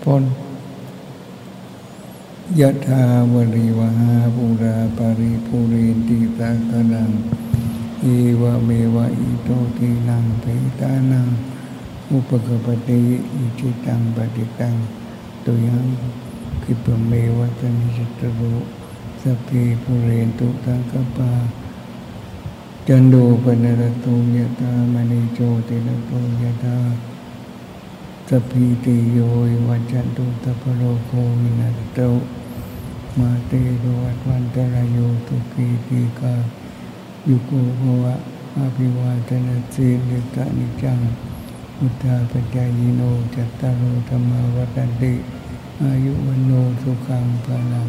พ้น ยะธาวริวหาปุราปาริปุเรนติตาคนังเอวเมวะอิโตทินังเปตานังอุปกปติอิจิตังปฏิตังตุยังคิปเมวะตนิจตรุสัพพิปุเรนตุตังกปาจันโดปนรตุยะตามณิโจติระโตยะตาสพีติโยวัจันตุตปโรโควินาศโต มาเตโรวัตวันตรายโยตุกีติกายุโกภวะอาภิวาทนาสีลิตานิจังอุตตาปัจจายโนจัตตารุธรรมวัตติอายุวันโนสุขังภาลัง